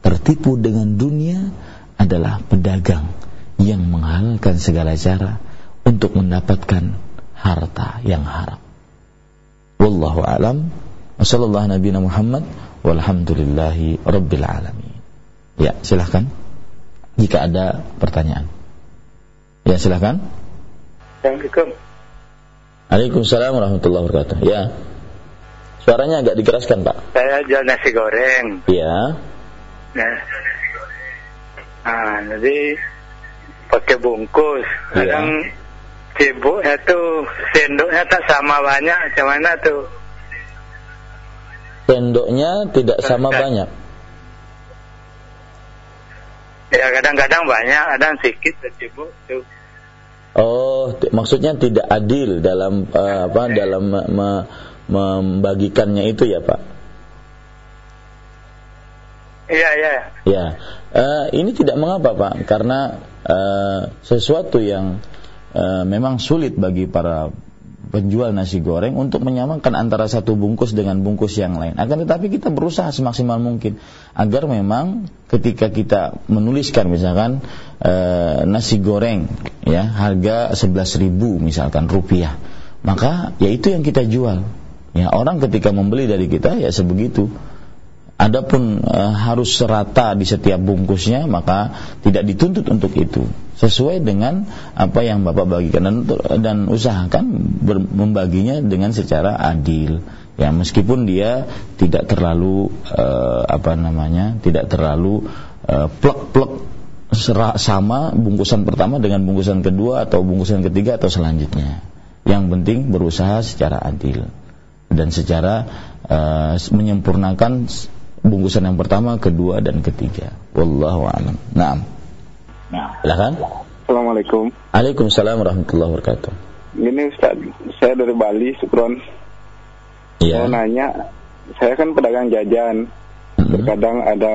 tertipu dengan dunia adalah pedagang yang menghalalkan segala cara untuk mendapatkan harta yang haram. Wallahu alam. Wassallallahu Nabi Muhammad walhamdulillahi rabbil alamin. Ya, silahkan. Jika ada pertanyaan. Ya silahkan. Assalamualaikum. Waalaikumsalam warahmatullahi wabarakatuh. Ya. Suaranya agak dikeraskan Pak. Saya jual nasi goreng. Iya. Nah, nah jadi pakai bungkus. Iya. Kadang cibuknya tuh sendoknya tak sama banyak, cuman tuh. Sendoknya tidak sama banyak. Ya kadang-kadang banyak, kadang sedikit cibuk tuh. Oh, maksudnya tidak adil dalam eh, apa dalam me- me- membagikannya itu ya Pak. Iya iya. Ya, Eh, ini tidak mengapa Pak, karena eh, sesuatu yang eh, memang sulit bagi para penjual nasi goreng untuk menyamakan antara satu bungkus dengan bungkus yang lain. Akan tetapi kita berusaha semaksimal mungkin agar memang ketika kita menuliskan misalkan eh, nasi goreng ya harga 11.000 misalkan rupiah, maka ya itu yang kita jual. Ya orang ketika membeli dari kita ya sebegitu. Adapun e, harus serata di setiap bungkusnya maka tidak dituntut untuk itu. Sesuai dengan apa yang Bapak bagikan dan, dan usahakan ber, membaginya dengan secara adil. Ya meskipun dia tidak terlalu e, apa namanya tidak terlalu e, plek-plek sera- sama bungkusan pertama dengan bungkusan kedua atau bungkusan ketiga atau selanjutnya. Yang penting berusaha secara adil dan secara e, menyempurnakan bungkusan yang pertama, kedua dan ketiga. Wallahu a'lam. Naam. Nah. Silakan. Assalamualaikum. Waalaikumsalam warahmatullahi wabarakatuh. Ini Ustaz, saya dari Bali, Sukron. Iya. Mau nanya, saya kan pedagang jajan. Mm-mm. Terkadang ada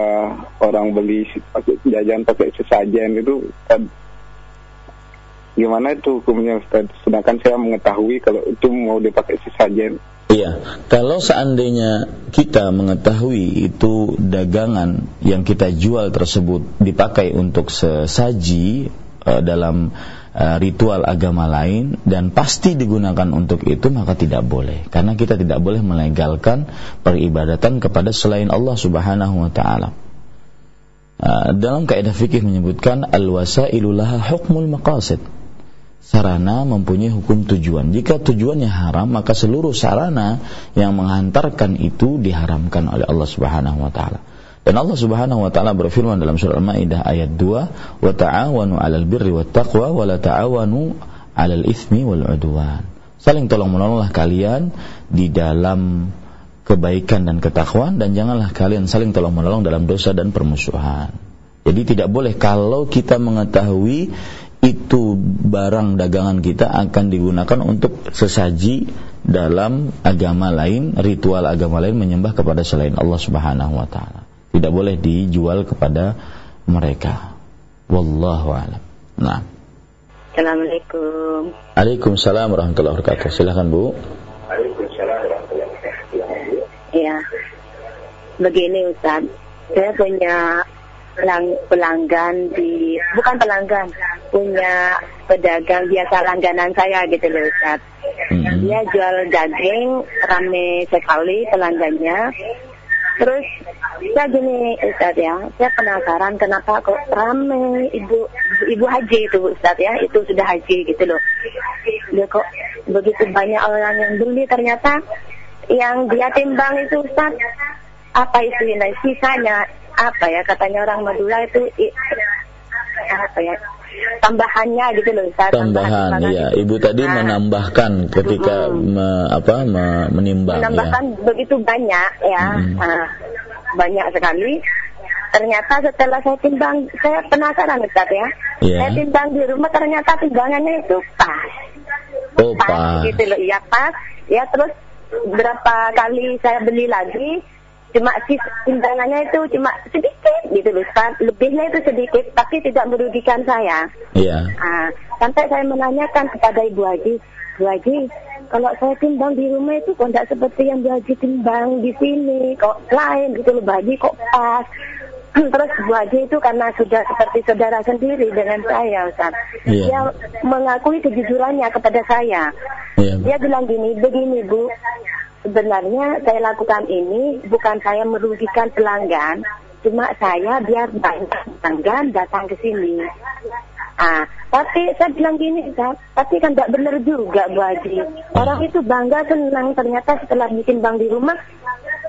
orang beli pakai jajan pakai sesajen itu Ustaz. Gimana itu hukumnya Ustaz? Sedangkan saya mengetahui kalau itu mau dipakai sesajen. Iya, kalau seandainya kita mengetahui itu dagangan yang kita jual tersebut dipakai untuk sesaji eh, dalam eh, ritual agama lain dan pasti digunakan untuk itu maka tidak boleh karena kita tidak boleh melegalkan peribadatan kepada selain Allah Subhanahu wa taala. Eh, dalam kaidah fikih menyebutkan al-wasailu laha hukmul maqasid sarana mempunyai hukum tujuan. Jika tujuannya haram, maka seluruh sarana yang menghantarkan itu diharamkan oleh Allah Subhanahu wa taala. Dan Allah Subhanahu wa taala berfirman dalam surah Al-Maidah ayat 2, "Wa ta'awanu 'alal birri wat taqwa wa la ta'awanu 'alal itsmi wal 'udwan." Saling tolong-menolonglah kalian di dalam kebaikan dan ketakwaan dan janganlah kalian saling tolong-menolong dalam dosa dan permusuhan. Jadi tidak boleh kalau kita mengetahui itu barang dagangan kita akan digunakan untuk sesaji dalam agama lain, ritual agama lain menyembah kepada selain Allah Subhanahu wa taala. Tidak boleh dijual kepada mereka. Wallahu a'lam. Nah. Assalamualaikum. Waalaikumsalam warahmatullahi wabarakatuh. Silakan Bu. Waalaikumsalam warahmatullahi wabarakatuh. Iya. Begini Ustaz, saya punya pelang, pelanggan di bukan pelanggan, punya pedagang biasa langganan saya gitu loh Ustaz. Hmm. Dia jual daging rame sekali pelanggannya. Terus saya gini Ustaz ya, saya penasaran kenapa kok rame ibu ibu haji itu Ustaz ya, itu sudah haji gitu loh. Dia kok begitu banyak orang yang beli ternyata yang dia timbang itu Ustaz apa itu nah, sisanya apa ya katanya orang Madura itu i, apa ya tambahannya gitu loh Ustaz. Tambahan, ya. Ibu tadi Nah. menambahkan ketika me- apa me- menimbang ya. menambahkan begitu banyak ya Mm. Ah, banyak sekali ternyata setelah saya timbang saya penasaran Ustaz ya Iya. saya timbang di rumah ternyata timbangannya itu pas Oh, pas Pak. gitu loh iya pas ya terus berapa kali saya beli lagi cuma timbangannya itu cuma sedikit gitu loh Ustaz lebihnya itu sedikit tapi tidak merugikan saya Iya. Ah, sampai saya menanyakan kepada Ibu Haji, Bu Haji, kalau saya timbang di rumah itu kok tidak seperti yang Bu Haji timbang di sini, kok lain gitu loh Bu Haji, kok pas. *clears throat* Terus Bu Haji itu karena sudah seperti saudara sendiri dengan saya Ustaz. Iya. Dia mengakui kejujurannya kepada saya. Iya. Dia bilang gini, begini Bu, sebenarnya saya lakukan ini bukan saya merugikan pelanggan, cuma saya biar banyak pelanggan datang ke sini. Ah, tapi saya bilang gini, Ustaz, tapi kan tidak benar juga Bu Haji. Orang itu bangga senang ternyata setelah bikin bank di rumah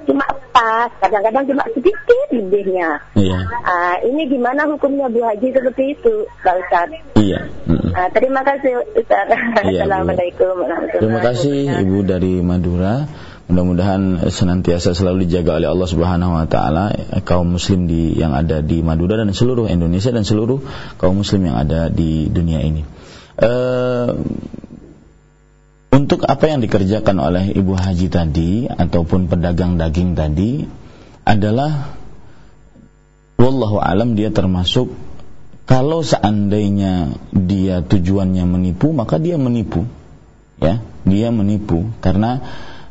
cuma pas, kadang-kadang cuma sedikit lebihnya. Iya. Ah, ini gimana hukumnya Bu Haji seperti itu, Pak Ustaz? Iya. Mm-mm. Ah, terima kasih Ustaz. Iya. *laughs* Assalamualaikum Terima kasih. Ibu dari Madura. Mudah-mudahan senantiasa selalu dijaga oleh Allah Subhanahu wa taala kaum muslim di yang ada di Madura dan seluruh Indonesia dan seluruh kaum muslim yang ada di dunia ini. Eh, untuk apa yang dikerjakan oleh Ibu Haji tadi ataupun pedagang daging tadi adalah wallahu alam dia termasuk kalau seandainya dia tujuannya menipu maka dia menipu ya dia menipu karena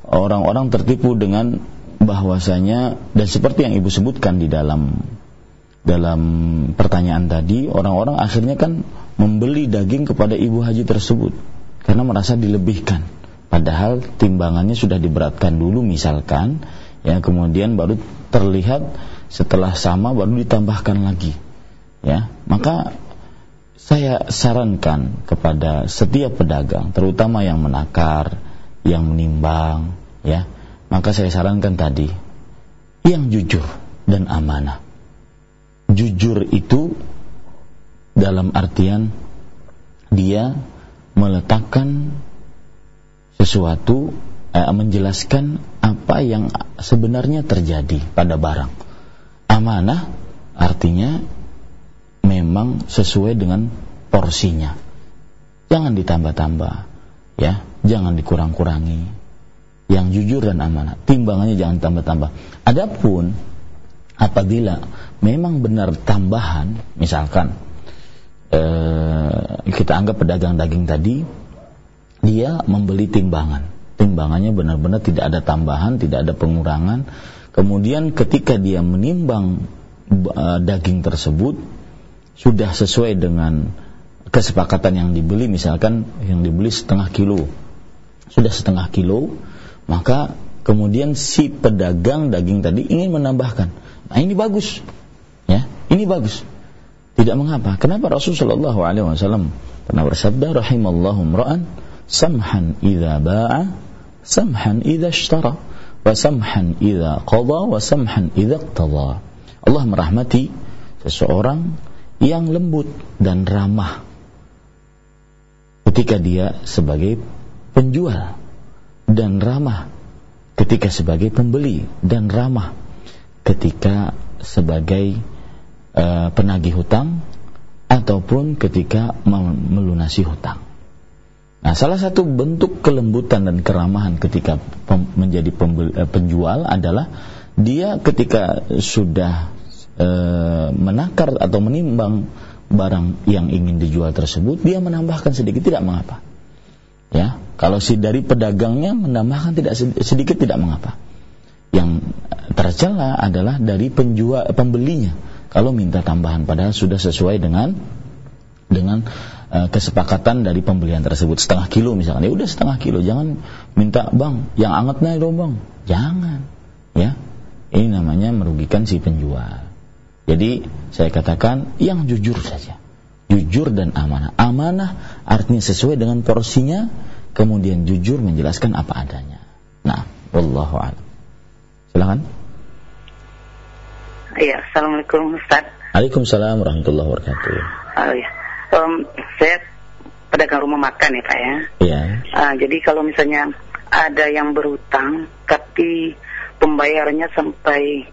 orang-orang tertipu dengan bahwasanya dan seperti yang ibu sebutkan di dalam dalam pertanyaan tadi orang-orang akhirnya kan membeli daging kepada ibu haji tersebut karena merasa dilebihkan. Padahal timbangannya sudah diberatkan dulu misalkan ya kemudian baru terlihat setelah sama baru ditambahkan lagi ya. Maka saya sarankan kepada setiap pedagang terutama yang menakar yang menimbang ya. Maka saya sarankan tadi yang jujur dan amanah. Jujur itu dalam artian dia meletakkan sesuatu eh, menjelaskan apa yang sebenarnya terjadi pada barang. Amanah artinya memang sesuai dengan porsinya. Jangan ditambah-tambah ya jangan dikurang-kurangi. Yang jujur dan amanah. Timbangannya jangan tambah-tambah. Adapun apabila memang benar tambahan misalkan eh, kita anggap pedagang daging tadi dia membeli timbangan. Timbangannya benar-benar tidak ada tambahan tidak ada pengurangan. Kemudian ketika dia menimbang eh, daging tersebut sudah sesuai dengan kesepakatan yang dibeli misalkan yang dibeli setengah kilo. Sudah setengah kilo maka kemudian si pedagang daging tadi ingin menambahkan. Nah ini bagus. Ya ini bagus. Tidak mengapa. Kenapa Rasulullah SAW pernah bersabda rahimallahu ra'an samhan idza ba'a samhan idza ishtara wa samhan idza qada wa samhan idza iqtada. Allah merahmati seseorang yang lembut dan ramah ketika dia sebagai penjual dan ramah ketika sebagai pembeli dan ramah ketika sebagai uh, penagih hutang ataupun ketika melunasi hutang. Nah, salah satu bentuk kelembutan dan keramahan ketika pem, menjadi pembeli, uh, penjual adalah dia ketika sudah uh, menakar atau menimbang barang yang ingin dijual tersebut dia menambahkan sedikit tidak mengapa. Ya, kalau si dari pedagangnya menambahkan tidak sedikit tidak mengapa. Yang tercela adalah dari penjual pembelinya. Kalau minta tambahan padahal sudah sesuai dengan dengan uh, kesepakatan dari pembelian tersebut. Setengah kilo misalnya ya udah setengah kilo. Jangan minta bang yang angetnya dong bang jangan. Ya. Ini namanya merugikan si penjual jadi saya katakan yang jujur saja. Jujur dan amanah. Amanah artinya sesuai dengan porsinya, kemudian jujur menjelaskan apa adanya. Nah, wallahu a'lam. Silakan. Iya, assalamualaikum Ustaz. Waalaikumsalam warahmatullahi wabarakatuh. Oh, iya. Um, saya pedagang rumah makan ya Pak ya. Iya. Uh, jadi kalau misalnya ada yang berutang tapi pembayarannya sampai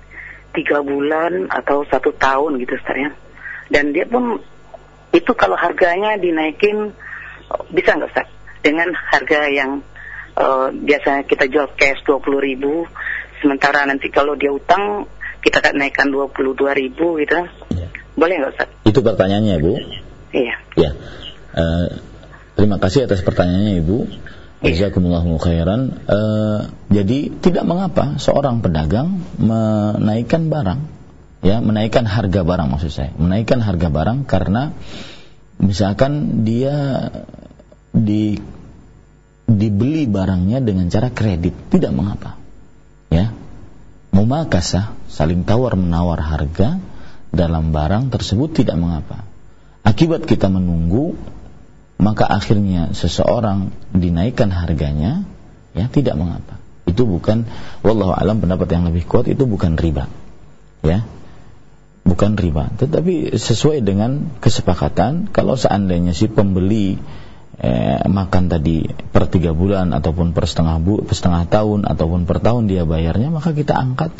tiga bulan atau satu tahun gitu Ustaz ya. Dan dia pun itu kalau harganya dinaikin bisa nggak Ustaz? Dengan harga yang uh, biasanya kita jual cash 20 ribu, sementara nanti kalau dia utang kita naikkan 22 ribu gitu. Ya. Boleh nggak Ustaz? Itu pertanyaannya Bu? Iya. Ya. Uh, terima kasih atas pertanyaannya Ibu. Jazakumullahu khairan. Uh, jadi tidak mengapa seorang pedagang menaikkan barang, ya, menaikkan harga barang maksud saya. Menaikkan harga barang karena misalkan dia di dibeli barangnya dengan cara kredit, tidak mengapa. Ya. Mumakasah, saling tawar menawar harga dalam barang tersebut tidak mengapa. Akibat kita menunggu maka akhirnya seseorang dinaikkan harganya ya tidak mengapa. Itu bukan wallahu alam pendapat yang lebih kuat itu bukan riba. Ya bukan riba. Tetapi sesuai dengan kesepakatan kalau seandainya si pembeli eh, makan tadi per tiga bulan ataupun per setengah bu per setengah tahun ataupun per tahun dia bayarnya maka kita angkat.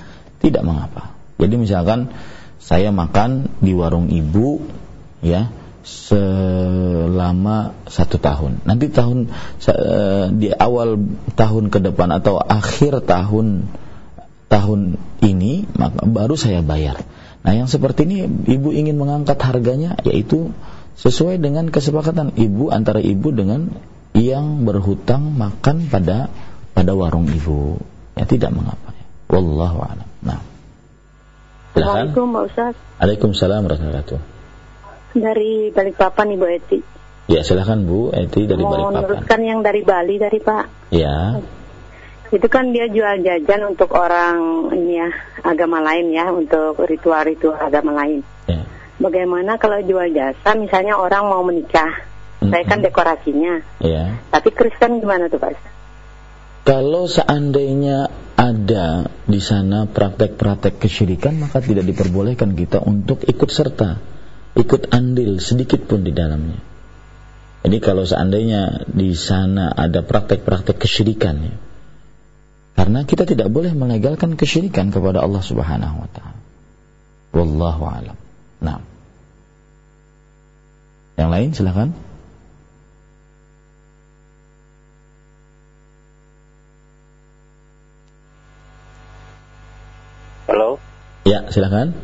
Tidak mengapa. Jadi misalkan saya makan di warung ibu ya selama satu tahun. Nanti tahun eh, di awal tahun ke depan atau akhir tahun tahun ini maka baru saya bayar. Nah, yang seperti ini ibu ingin mengangkat harganya yaitu sesuai dengan kesepakatan ibu antara ibu dengan yang berhutang makan pada pada warung ibu. Ya tidak mengapa. Wallahu a'lam. Nah. Assalamualaikum. Waalaikumsalam warahmatullahi wabarakatuh dari Balikpapan Ibu Eti. Ya silahkan Bu Eti dari Mau Balikpapan. meneruskan yang dari Bali dari Pak. Ya. Itu kan dia jual jajan untuk orang ini ya agama lain ya untuk ritual-ritual agama lain. Ya. Bagaimana kalau jual jasa misalnya orang mau menikah, mm -hmm. saya kan dekorasinya. Ya. Tapi Kristen gimana tuh Pak? Kalau seandainya ada di sana praktek-praktek kesyirikan maka tidak diperbolehkan kita untuk ikut serta ikut andil sedikit pun di dalamnya. Jadi kalau seandainya di sana ada praktek-praktek kesyirikan ya, karena kita tidak boleh melegalkan kesyirikan kepada Allah Subhanahu wa taala. Wallahu alam. Nah. Yang lain silakan. Halo. Ya, silakan.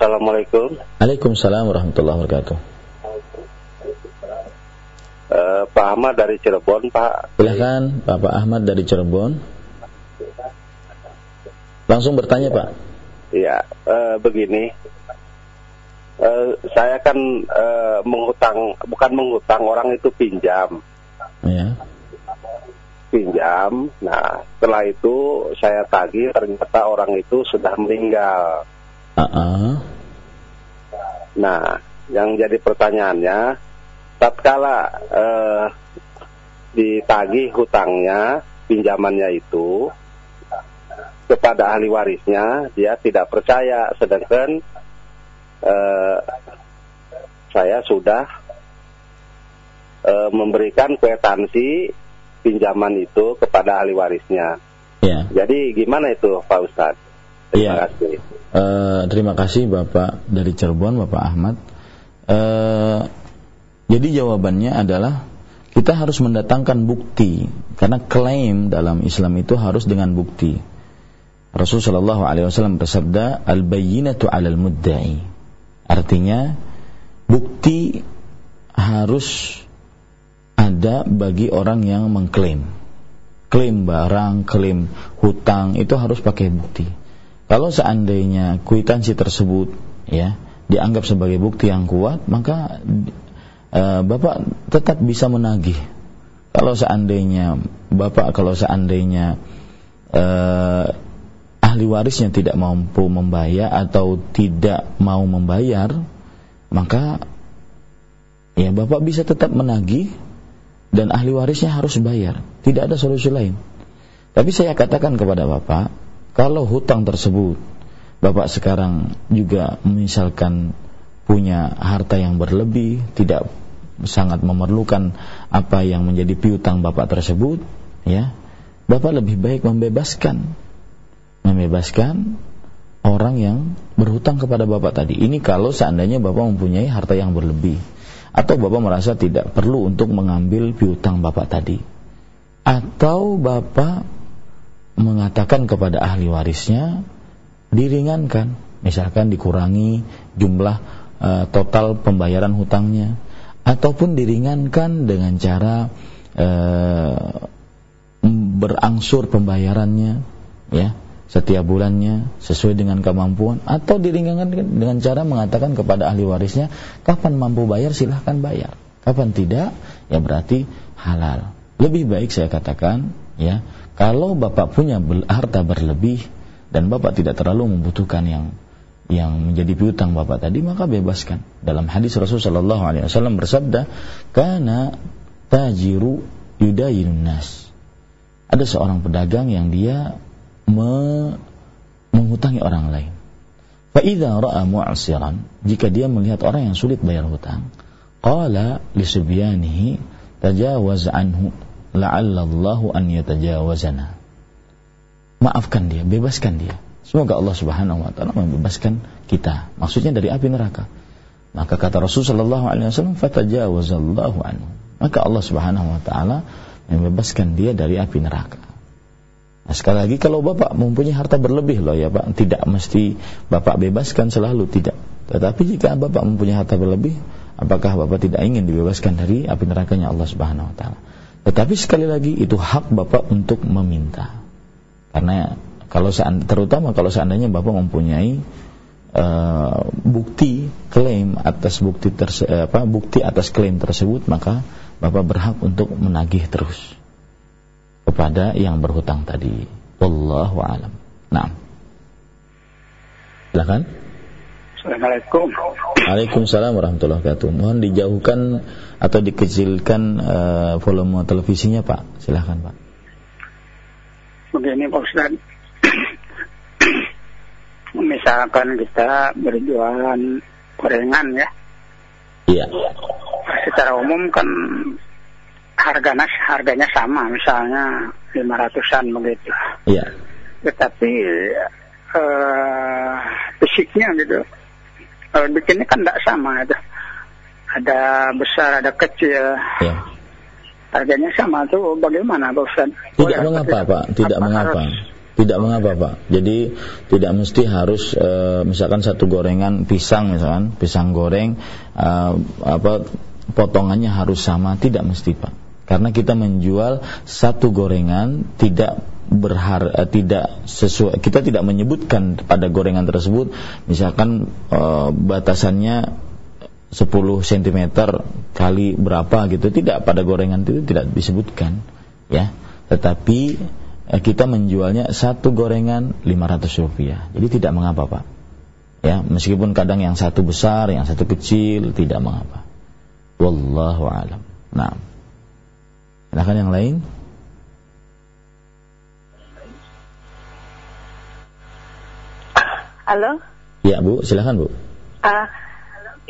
Assalamualaikum. Waalaikumsalam warahmatullahi wabarakatuh. Uh, Pak Ahmad dari Cirebon, Pak. Silahkan, Bapak Ahmad dari Cirebon. Langsung bertanya, Pak. Iya, uh, begini. Uh, saya kan uh, menghutang, bukan menghutang, orang itu pinjam. Iya. Pinjam. Nah, setelah itu saya tagih, ternyata orang itu sudah meninggal. Uh-uh. Nah, yang jadi pertanyaannya, tatkala uh, ditagih hutangnya, pinjamannya itu kepada ahli warisnya, dia tidak percaya, sedangkan uh, saya sudah uh, memberikan kwetansi pinjaman itu kepada ahli warisnya. Ya. Jadi gimana itu Pak Ustadz? Terima ya. kasih. Uh, terima kasih Bapak dari Cirebon, Bapak Ahmad. Uh, jadi jawabannya adalah kita harus mendatangkan bukti karena klaim dalam Islam itu harus dengan bukti. Rasulullah Shallallahu Alaihi Wasallam bersabda, al bayyinatu alal mudda'i. Artinya bukti harus ada bagi orang yang mengklaim. Klaim barang, klaim hutang itu harus pakai bukti. Kalau seandainya kuitansi tersebut ya dianggap sebagai bukti yang kuat, maka e, Bapak tetap bisa menagih. Kalau seandainya Bapak kalau seandainya e, ahli warisnya tidak mampu membayar atau tidak mau membayar, maka ya Bapak bisa tetap menagih dan ahli warisnya harus bayar. Tidak ada solusi lain. Tapi saya katakan kepada Bapak, kalau hutang tersebut Bapak sekarang juga misalkan punya harta yang berlebih, tidak sangat memerlukan apa yang menjadi piutang Bapak tersebut, ya. Bapak lebih baik membebaskan membebaskan orang yang berhutang kepada Bapak tadi. Ini kalau seandainya Bapak mempunyai harta yang berlebih atau Bapak merasa tidak perlu untuk mengambil piutang Bapak tadi. Atau Bapak mengatakan kepada ahli warisnya diringankan, misalkan dikurangi jumlah uh, total pembayaran hutangnya. Ataupun diringankan dengan cara uh, berangsur pembayarannya ya setiap bulannya sesuai dengan kemampuan. Atau diringankan dengan cara mengatakan kepada ahli warisnya kapan mampu bayar silahkan bayar. Kapan tidak ya berarti halal. Lebih baik saya katakan ya kalau bapak punya harta berlebih dan bapak tidak terlalu membutuhkan yang yang menjadi piutang bapak tadi maka bebaskan. Dalam hadis Rasulullah Shallallahu Alaihi Wasallam bersabda karena tajiru yudayinun nas. Ada seorang pedagang yang dia menghutangi orang lain. Fa'idha ra'a mu'asiran, jika dia melihat orang yang sulit bayar hutang, qala li subyanihi tajawaz anhu la'alla Allahu an yatajawazana. Maafkan dia, bebaskan dia. Semoga Allah Subhanahu wa taala membebaskan kita. Maksudnya dari api neraka. Maka kata Rasulullah sallallahu alaihi wasallam fatajawazallahu anhu. Maka Allah Subhanahu wa taala membebaskan dia dari api neraka. Nah, sekali lagi kalau Bapak mempunyai harta berlebih loh ya Pak, tidak mesti Bapak bebaskan selalu tidak. Tetapi jika Bapak mempunyai harta berlebih, apakah Bapak tidak ingin dibebaskan dari api nerakanya Allah Subhanahu wa taala? Tetapi sekali lagi itu hak Bapak untuk meminta. Karena kalau terutama kalau seandainya Bapak mempunyai uh, bukti klaim atas bukti terse, apa bukti atas klaim tersebut, maka Bapak berhak untuk menagih terus kepada yang berhutang tadi. Wallahu alam. Nah. Silakan. Assalamualaikum. Waalaikumsalam warahmatullahi wabarakatuh. Mohon dijauhkan atau dikecilkan uh, volume televisinya, Pak. Silakan, Pak. Begini, Pak Ustaz. *clears throat* Misalkan kita berjualan gorengan ya. Iya. Secara umum kan harganya harganya sama misalnya lima ratusan begitu. Iya. Tetapi uh, fisiknya gitu, uh, bikinnya kan tidak sama itu. Ada besar, ada kecil. Iya. Harganya sama tuh bagaimana Pak Ustaz? Tidak mengapa Pak, tidak apa mengapa. Harus? Tidak mengapa Pak. Jadi tidak mesti harus e, misalkan satu gorengan pisang misalkan, pisang goreng e, apa potongannya harus sama, tidak mesti Pak karena kita menjual satu gorengan tidak berhar uh, tidak sesuai kita tidak menyebutkan pada gorengan tersebut misalkan uh, batasannya 10 cm kali berapa gitu tidak pada gorengan itu tidak disebutkan ya. Tetapi uh, kita menjualnya satu gorengan 500 rupiah. Jadi tidak mengapa pak. Ya meskipun kadang yang satu besar yang satu kecil tidak mengapa. Wallahu alam. Nah. Silahkan yang lain. Halo? Ya Bu, silahkan Bu. Uh,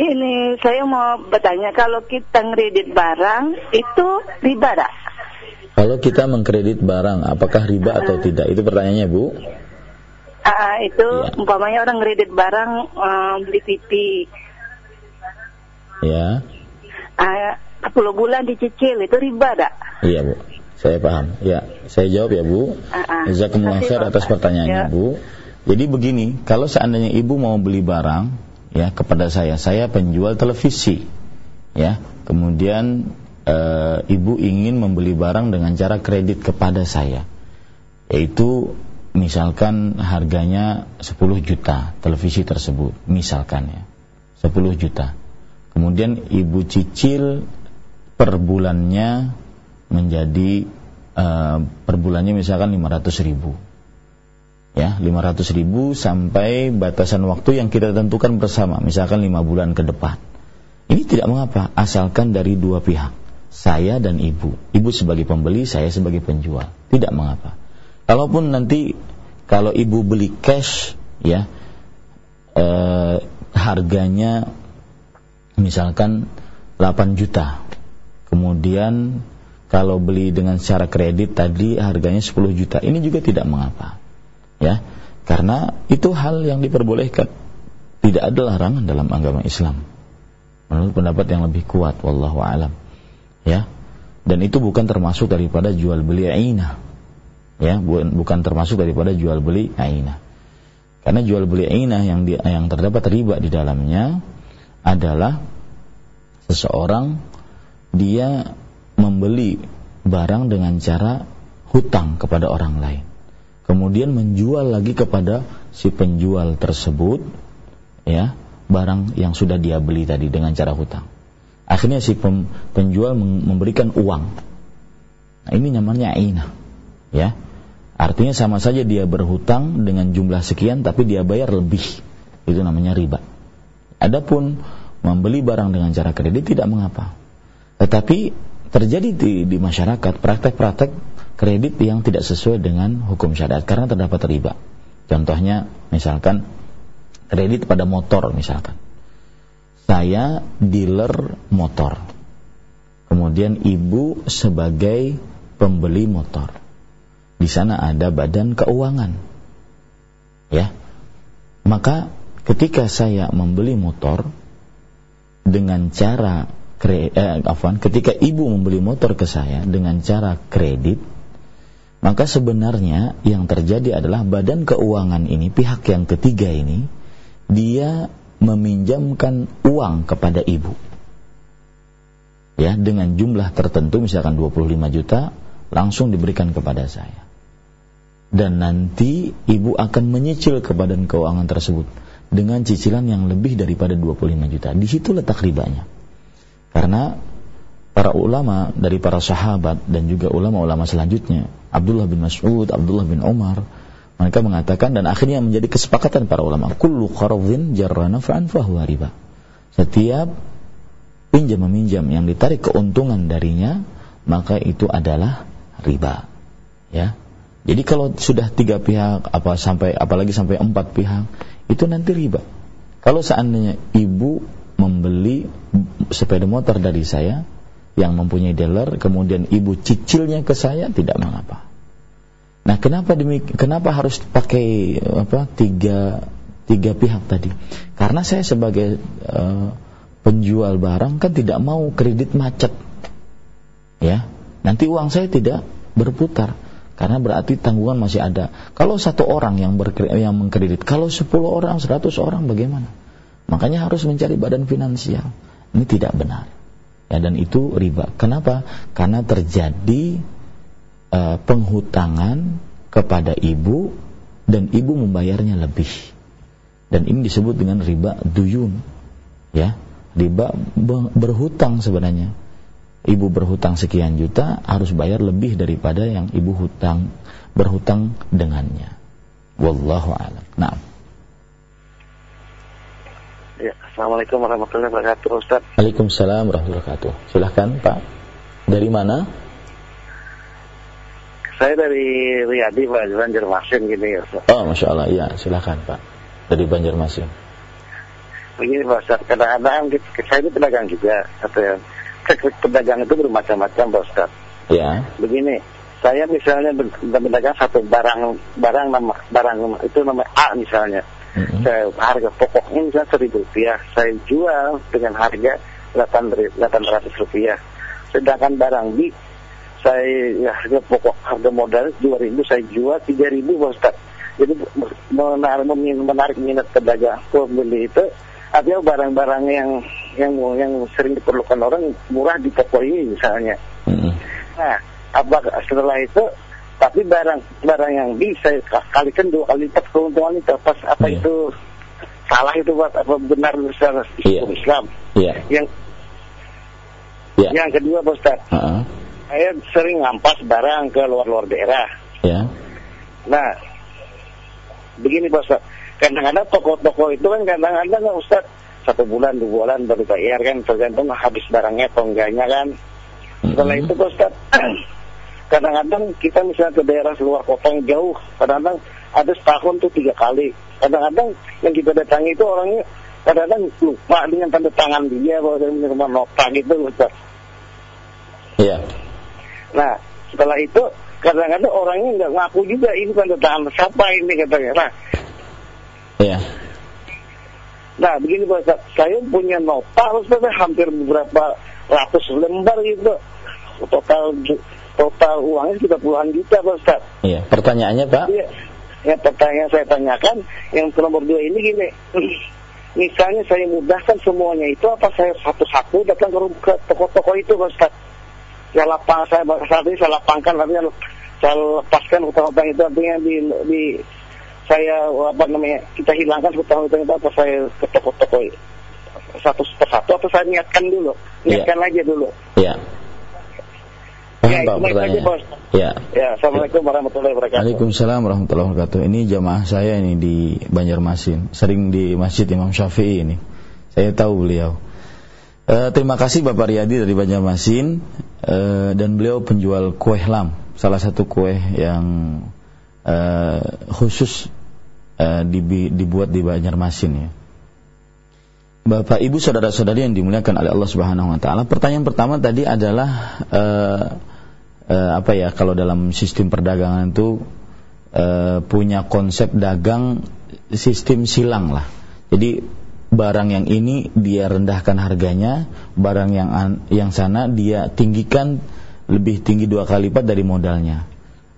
ini saya mau bertanya, kalau kita ngredit barang, itu riba tak? Kalau kita mengkredit barang, apakah riba uh, atau ah. tidak? Itu pertanyaannya Bu. Uh, itu ya. umpamanya orang ngredit barang, uh, beli TV. Ya. Uh, 10 bulan dicicil itu riba tak? Iya Bu, saya paham. Ya, saya jawab ya Bu. Jazakumullah khair atas pertanyaannya ya. Bu. Jadi begini, kalau seandainya ibu mau beli barang, ya kepada saya. Saya penjual televisi. Ya. Kemudian e, ibu ingin membeli barang dengan cara kredit kepada saya. Yaitu misalkan harganya 10 juta televisi tersebut, misalkan ya. 10 juta. Kemudian ibu cicil per bulannya menjadi uh, per bulannya misalkan 500 ribu ya 500 ribu sampai batasan waktu yang kita tentukan bersama misalkan 5 bulan ke depan. Ini tidak mengapa asalkan dari dua pihak saya dan ibu. Ibu sebagai pembeli saya sebagai penjual. Tidak mengapa. Kalaupun nanti kalau ibu beli cash ya eh, harganya misalkan 8 juta. Kemudian kalau beli dengan secara kredit tadi harganya 10 juta. Ini juga tidak mengapa ya. Karena itu hal yang diperbolehkan. Tidak ada larangan dalam agama Islam. Menurut pendapat yang lebih kuat wallahu alam. Ya. Dan itu bukan termasuk daripada jual beli aina. Ya bukan termasuk daripada jual beli aina. Karena jual beli aina yang di, yang terdapat riba di dalamnya adalah seseorang dia membeli barang dengan cara hutang kepada orang lain. Kemudian menjual lagi kepada si penjual tersebut ya, barang yang sudah dia beli tadi dengan cara hutang. Akhirnya si penjual memberikan uang. Nah, ini namanya aina. Ya. Artinya sama saja dia berhutang dengan jumlah sekian tapi dia bayar lebih. Itu namanya riba. Adapun membeli barang dengan cara kredit tidak mengapa. Tetapi terjadi di, di masyarakat praktek-praktek kredit yang tidak sesuai dengan hukum syariat karena terdapat riba. Contohnya misalkan kredit pada motor misalkan. Saya dealer motor. Kemudian ibu sebagai pembeli motor. Di sana ada badan keuangan. Ya. Maka ketika saya membeli motor dengan cara kre, eh, afwan, ketika ibu membeli motor ke saya dengan cara kredit, maka sebenarnya yang terjadi adalah badan keuangan ini, pihak yang ketiga ini, dia meminjamkan uang kepada ibu. Ya, dengan jumlah tertentu misalkan 25 juta langsung diberikan kepada saya. Dan nanti ibu akan menyicil ke badan keuangan tersebut dengan cicilan yang lebih daripada 25 juta. Di situ letak ribanya. Karena para ulama dari para sahabat dan juga ulama-ulama selanjutnya, Abdullah bin Mas'ud, Abdullah bin Umar, mereka mengatakan dan akhirnya menjadi kesepakatan para ulama, kullu qardhin jarra naf'an fahuwa riba. Setiap pinjam meminjam yang ditarik keuntungan darinya, maka itu adalah riba. Ya. Jadi kalau sudah tiga pihak apa sampai apalagi sampai empat pihak itu nanti riba. Kalau seandainya ibu membeli sepeda motor dari saya yang mempunyai dealer, kemudian ibu cicilnya ke saya tidak mengapa. Nah, kenapa demik kenapa harus pakai apa tiga tiga pihak tadi? Karena saya sebagai uh, penjual barang kan tidak mau kredit macet, ya. Nanti uang saya tidak berputar karena berarti tanggungan masih ada. Kalau satu orang yang yang mengkredit, kalau sepuluh orang, seratus orang bagaimana? Makanya harus mencari badan finansial. Ini tidak benar. Ya, dan itu riba. Kenapa? Karena terjadi uh, penghutangan kepada ibu dan ibu membayarnya lebih. Dan ini disebut dengan riba duyun. Ya, riba berhutang sebenarnya. Ibu berhutang sekian juta harus bayar lebih daripada yang ibu hutang berhutang dengannya. Wallahu a'lam. Nah. Ya, Assalamualaikum warahmatullahi wabarakatuh, Ustaz. Waalaikumsalam warahmatullahi wabarakatuh. Silahkan, Pak. Dari mana? Saya dari Riyadi, Pak, Banjarmasin gini ya, Ustaz. Oh, Masya Allah, iya. Silahkan, Pak. Dari Banjarmasin. Begini, Pak Ustaz. Kadang-kadang saya itu pedagang juga. Atau ya, pedagang itu bermacam-macam, Pak Ustaz. Ya. Begini, saya misalnya berdagang satu barang barang nama barang itu nama A misalnya Mm-hmm. Saya harga pokoknya misalnya seribu rupiah, saya jual dengan harga delapan ratus rupiah. Sedangkan barang B, saya ya, harga pokok harga modal dua ribu, saya jual tiga ribu, Ustaz. Jadi menarik, menarik minat pedagang pembeli itu artinya barang-barang yang yang yang sering diperlukan orang murah di toko ini misalnya. Mm-mm. Nah, apakah setelah itu tapi barang barang yang bisa kalikan dua kali lipat keuntungan itu apa apa Iya. itu salah itu buat apa benar secara Iya. Islam. Iya. Yang Iya. yang kedua Pak Ustaz, Ha-ha. saya sering ngampas barang ke luar-luar daerah. Ya. Nah, begini Pak Ustaz, kadang-kadang toko-toko itu kan kadang-kadang kan Ustaz satu bulan, dua bulan baru bayar kan, tergantung habis barangnya atau enggaknya kan. Setelah Mm-mm. itu Pak Ustaz, kadang-kadang kita misalnya ke daerah luar kota yang jauh, kadang-kadang ada setahun tuh tiga kali. Kadang-kadang yang kita datangi itu orangnya kadang-kadang lupa dengan tanda tangan dia bahwa dia menerima nota gitu Ustaz. Iya. Nah, setelah itu kadang-kadang orangnya nggak ngaku juga ini tanda tangan siapa ini katanya. Nah, Iya. nah begini Pak Ustaz, saya punya nota Ustaz hampir beberapa ratus lembar gitu. Total total uangnya sudah puluhan juta Pak Ustaz. Iya. Pertanyaannya, Pak? Iya. Yang pertanyaan saya tanyakan, yang nomor dua ini gini, *clears throat* misalnya saya mudahkan semuanya itu apa saya satu-satu datang ke, toko-toko itu Pak Ustaz? Saya lapang, saya saat ini saya lapangkan, artinya saya lepaskan hutang-hutang itu artinya di, di saya apa namanya kita hilangkan hutang-hutang itu apa saya ke toko-toko satu persatu atau saya niatkan dulu, Iya. niatkan aja dulu. Iya. Paham, Ya, Pak, pertanyaan? Iya. Ya, assalamualaikum warahmatullahi wabarakatuh. Waalaikumsalam warahmatullahi wabarakatuh. Ini jamaah saya ini di Banjarmasin, sering di Masjid Imam Syafi'i ini. Saya tahu beliau. Eh, terima kasih Bapak Riyadi dari Banjarmasin eh, dan beliau penjual kue lam, salah satu kue yang eh, khusus eh, dibi- dibuat di Banjarmasin ya. Bapak Ibu saudara-saudari yang dimuliakan oleh Allah Subhanahu wa taala. Pertanyaan pertama tadi adalah eh, eh, apa ya kalau dalam sistem perdagangan itu eh, punya konsep dagang sistem silang lah. Jadi barang yang ini dia rendahkan harganya, barang yang an- yang sana dia tinggikan lebih tinggi dua kali lipat dari modalnya.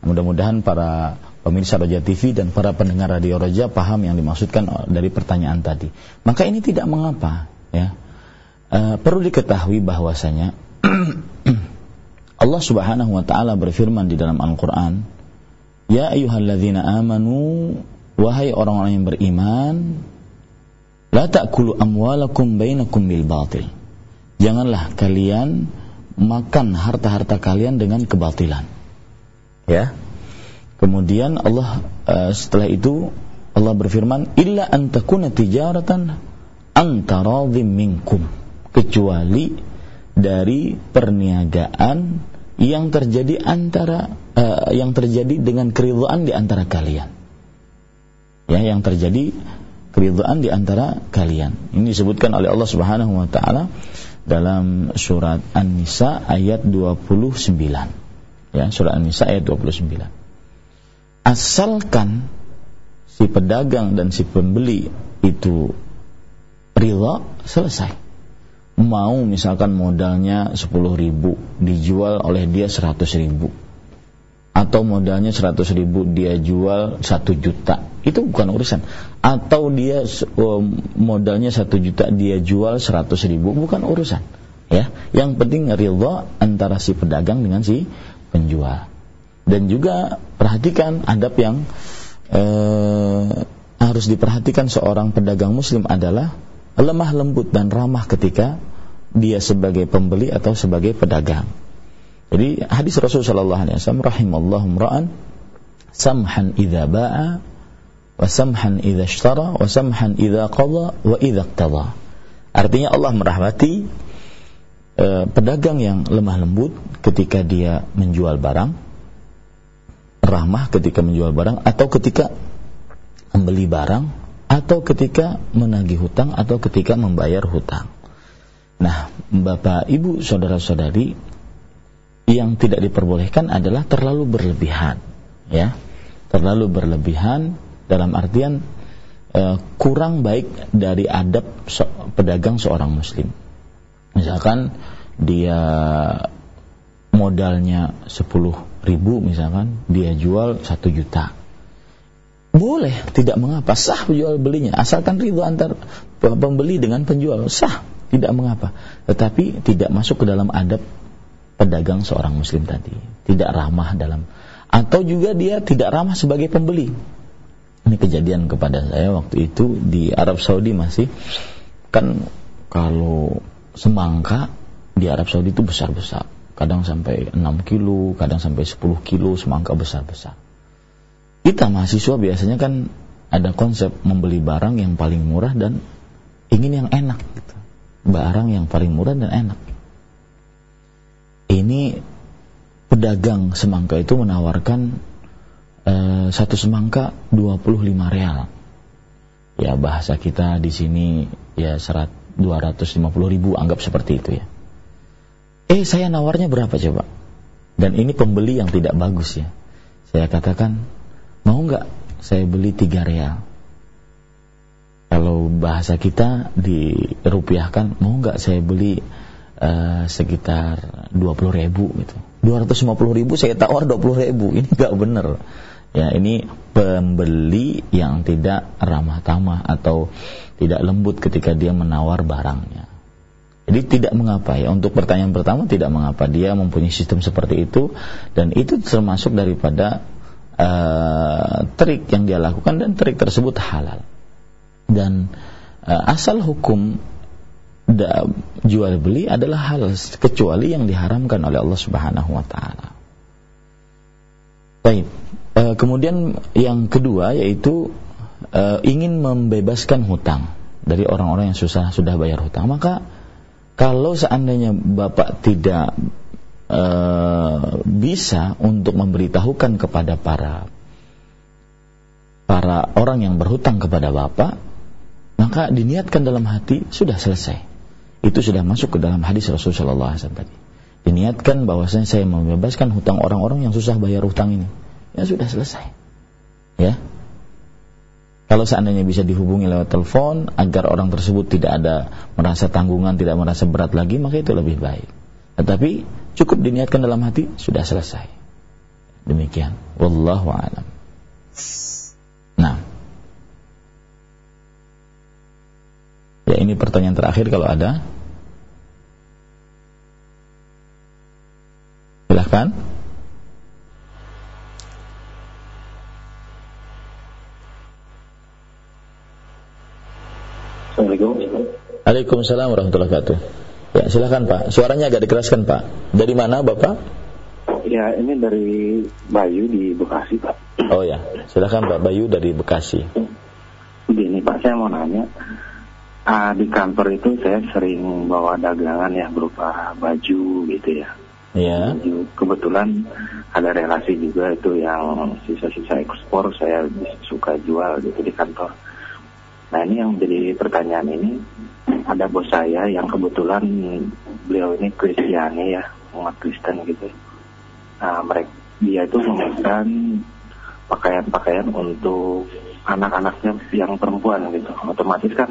Mudah-mudahan para pemirsa Roja TV dan para pendengar Radio Roja paham yang dimaksudkan dari pertanyaan tadi. Maka ini tidak mengapa, ya. Eh, perlu diketahui bahwasanya *clears throat* Allah Subhanahu wa taala berfirman di dalam Al-Qur'an, "Ya ayyuhalladzina amanu, wahai orang-orang yang beriman, la ta'kulu amwalakum bainakum bil batil." Janganlah kalian makan harta-harta kalian dengan kebatilan. Ya. Kemudian Allah eh, setelah itu Allah berfirman, "Illa an takuna tijaratan antara minkum." Kecuali dari perniagaan yang terjadi antara eh, yang terjadi dengan keridhaan di antara kalian. Ya, yang terjadi keridhaan di antara kalian. Ini disebutkan oleh Allah Subhanahu wa taala dalam surat An-Nisa ayat 29. Ya, surat An-Nisa ayat 29. Asalkan si pedagang dan si pembeli itu rela selesai mau misalkan modalnya 10 ribu dijual oleh dia 100 ribu. Atau modalnya 100 ribu dia jual 1 juta. Itu bukan urusan. Atau dia um, modalnya 1 juta dia jual 100 ribu. Bukan urusan. Ya yang penting ridha antara si pedagang dengan si penjual. Dan juga perhatikan adab yang eh, harus diperhatikan seorang pedagang muslim adalah lemah lembut dan ramah ketika dia sebagai pembeli atau sebagai pedagang. Jadi hadis Rasulullah sallallahu alaihi wasallam rahimallahu imra'an samhan idza ba'a wa samhan idza ishtara wa samhan idza qada wa idza iqtada. Artinya Allah merahmati eh, pedagang yang lemah lembut ketika dia menjual barang, ramah ketika menjual barang atau ketika membeli barang atau ketika menagih hutang atau ketika membayar hutang. Nah, Bapak, Ibu, saudara-saudari yang tidak diperbolehkan adalah terlalu berlebihan, ya. Terlalu berlebihan dalam artian eh, kurang baik dari adab so, pedagang seorang muslim. Misalkan dia modalnya 10 ribu misalkan dia jual 1 juta boleh, tidak mengapa, sah jual belinya, asalkan ridho antar pembeli dengan penjual, sah, tidak mengapa. Tetapi tidak masuk ke dalam adab pedagang seorang muslim tadi, tidak ramah dalam atau juga dia tidak ramah sebagai pembeli. Ini kejadian kepada saya waktu itu di Arab Saudi masih kan kalau semangka di Arab Saudi itu besar-besar, kadang sampai 6 kilo, kadang sampai 10 kilo semangka besar-besar kita mahasiswa biasanya kan ada konsep membeli barang yang paling murah dan ingin yang enak gitu. Barang yang paling murah dan enak. Ini pedagang semangka itu menawarkan uh, satu semangka 25 real. Ya bahasa kita di sini ya serat 250 ribu anggap seperti itu ya. Eh saya nawarnya berapa coba? Dan ini pembeli yang tidak bagus ya. Saya katakan Mau nggak saya beli tiga real? Kalau bahasa kita dirupiahkan, mau nggak saya beli uh, sekitar 20 ribu gitu. 250 ribu saya tawar 20 ribu, ini nggak bener. Ya ini pembeli yang tidak ramah tamah atau tidak lembut ketika dia menawar barangnya. Jadi tidak mengapa ya untuk pertanyaan pertama tidak mengapa dia mempunyai sistem seperti itu dan itu termasuk daripada uh, trik yang dia lakukan dan trik tersebut halal. Dan uh, asal hukum da, jual beli adalah halal kecuali yang diharamkan oleh Allah Subhanahu wa taala. Baik. Uh, kemudian yang kedua yaitu uh, ingin membebaskan hutang dari orang-orang yang susah sudah bayar hutang. Maka kalau seandainya Bapak tidak Eh, bisa untuk memberitahukan kepada para para orang yang berhutang kepada bapak, maka diniatkan dalam hati sudah selesai. Itu sudah masuk ke dalam hadis Rasulullah SAW tadi. Diniatkan bahwasanya saya membebaskan hutang orang-orang yang susah bayar hutang ini. Ya sudah selesai. Ya, kalau seandainya bisa dihubungi lewat telepon agar orang tersebut tidak ada merasa tanggungan, tidak merasa berat lagi, maka itu lebih baik. Tetapi Cukup diniatkan dalam hati, sudah selesai. Demikian. Wallahu a'lam. Nah. Ini pertanyaan terakhir kalau ada. Silahkan. Assalamualaikum. Waalaikumsalam warahmatullahi wabarakatuh. Ya, silahkan Pak. Suaranya agak dikeraskan Pak. Dari mana Bapak? Ya, ini dari Bayu di Bekasi Pak. Oh ya, silahkan Pak Bayu dari Bekasi. Begini Pak, saya mau nanya. Ah, di kantor itu saya sering bawa dagangan ya berupa baju gitu ya. Iya. Baju. Kebetulan ada relasi juga itu yang sisa-sisa ekspor saya suka jual gitu di kantor. Nah ini yang menjadi pertanyaan ini ada bos saya yang kebetulan beliau ini Kristiani ya umat Kristen gitu nah mereka dia itu memesan pakaian-pakaian untuk anak-anaknya yang perempuan gitu otomatis kan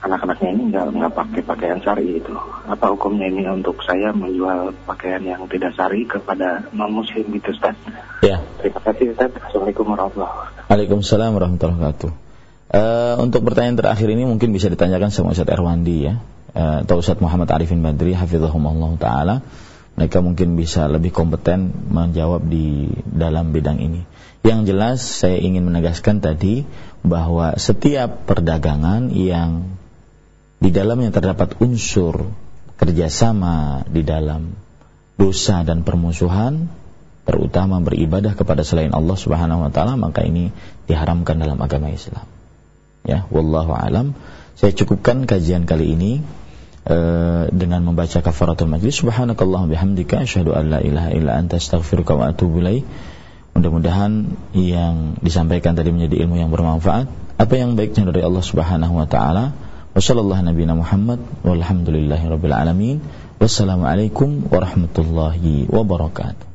anak-anaknya ini nggak nggak pakai pakaian sari itu apa hukumnya ini untuk saya menjual pakaian yang tidak sari kepada non muslim gitu Ustaz? Ya. Terima kasih Ustaz. Assalamualaikum warahmatullahi wabarakatuh. Waalaikumsalam warahmatullahi wabarakatuh. Uh, untuk pertanyaan terakhir ini mungkin bisa ditanyakan sama Ustaz Erwandi ya. Uh, atau Ustaz Muhammad Arifin Badri hafizahumullah taala. Mereka mungkin bisa lebih kompeten menjawab di dalam bidang ini. Yang jelas saya ingin menegaskan tadi bahwa setiap perdagangan yang di dalamnya terdapat unsur kerjasama di dalam dosa dan permusuhan terutama beribadah kepada selain Allah Subhanahu wa taala maka ini diharamkan dalam agama Islam. Ya wallahu alam. Saya cukupkan kajian kali ini uh, dengan membaca kafaratul majlis. Subhanakallah bihamdika asyhadu an la ilaha illa anta astaghfiruka wa atubu ilaik mudah-mudahan yang disampaikan tadi menjadi ilmu yang bermanfaat. Apa yang baiknya dari Allah Subhanahu wa taala wasallallahu nabiyana Muhammad walhamdulillahi rabbil alamin wassalamualaikum warahmatullahi wabarakatuh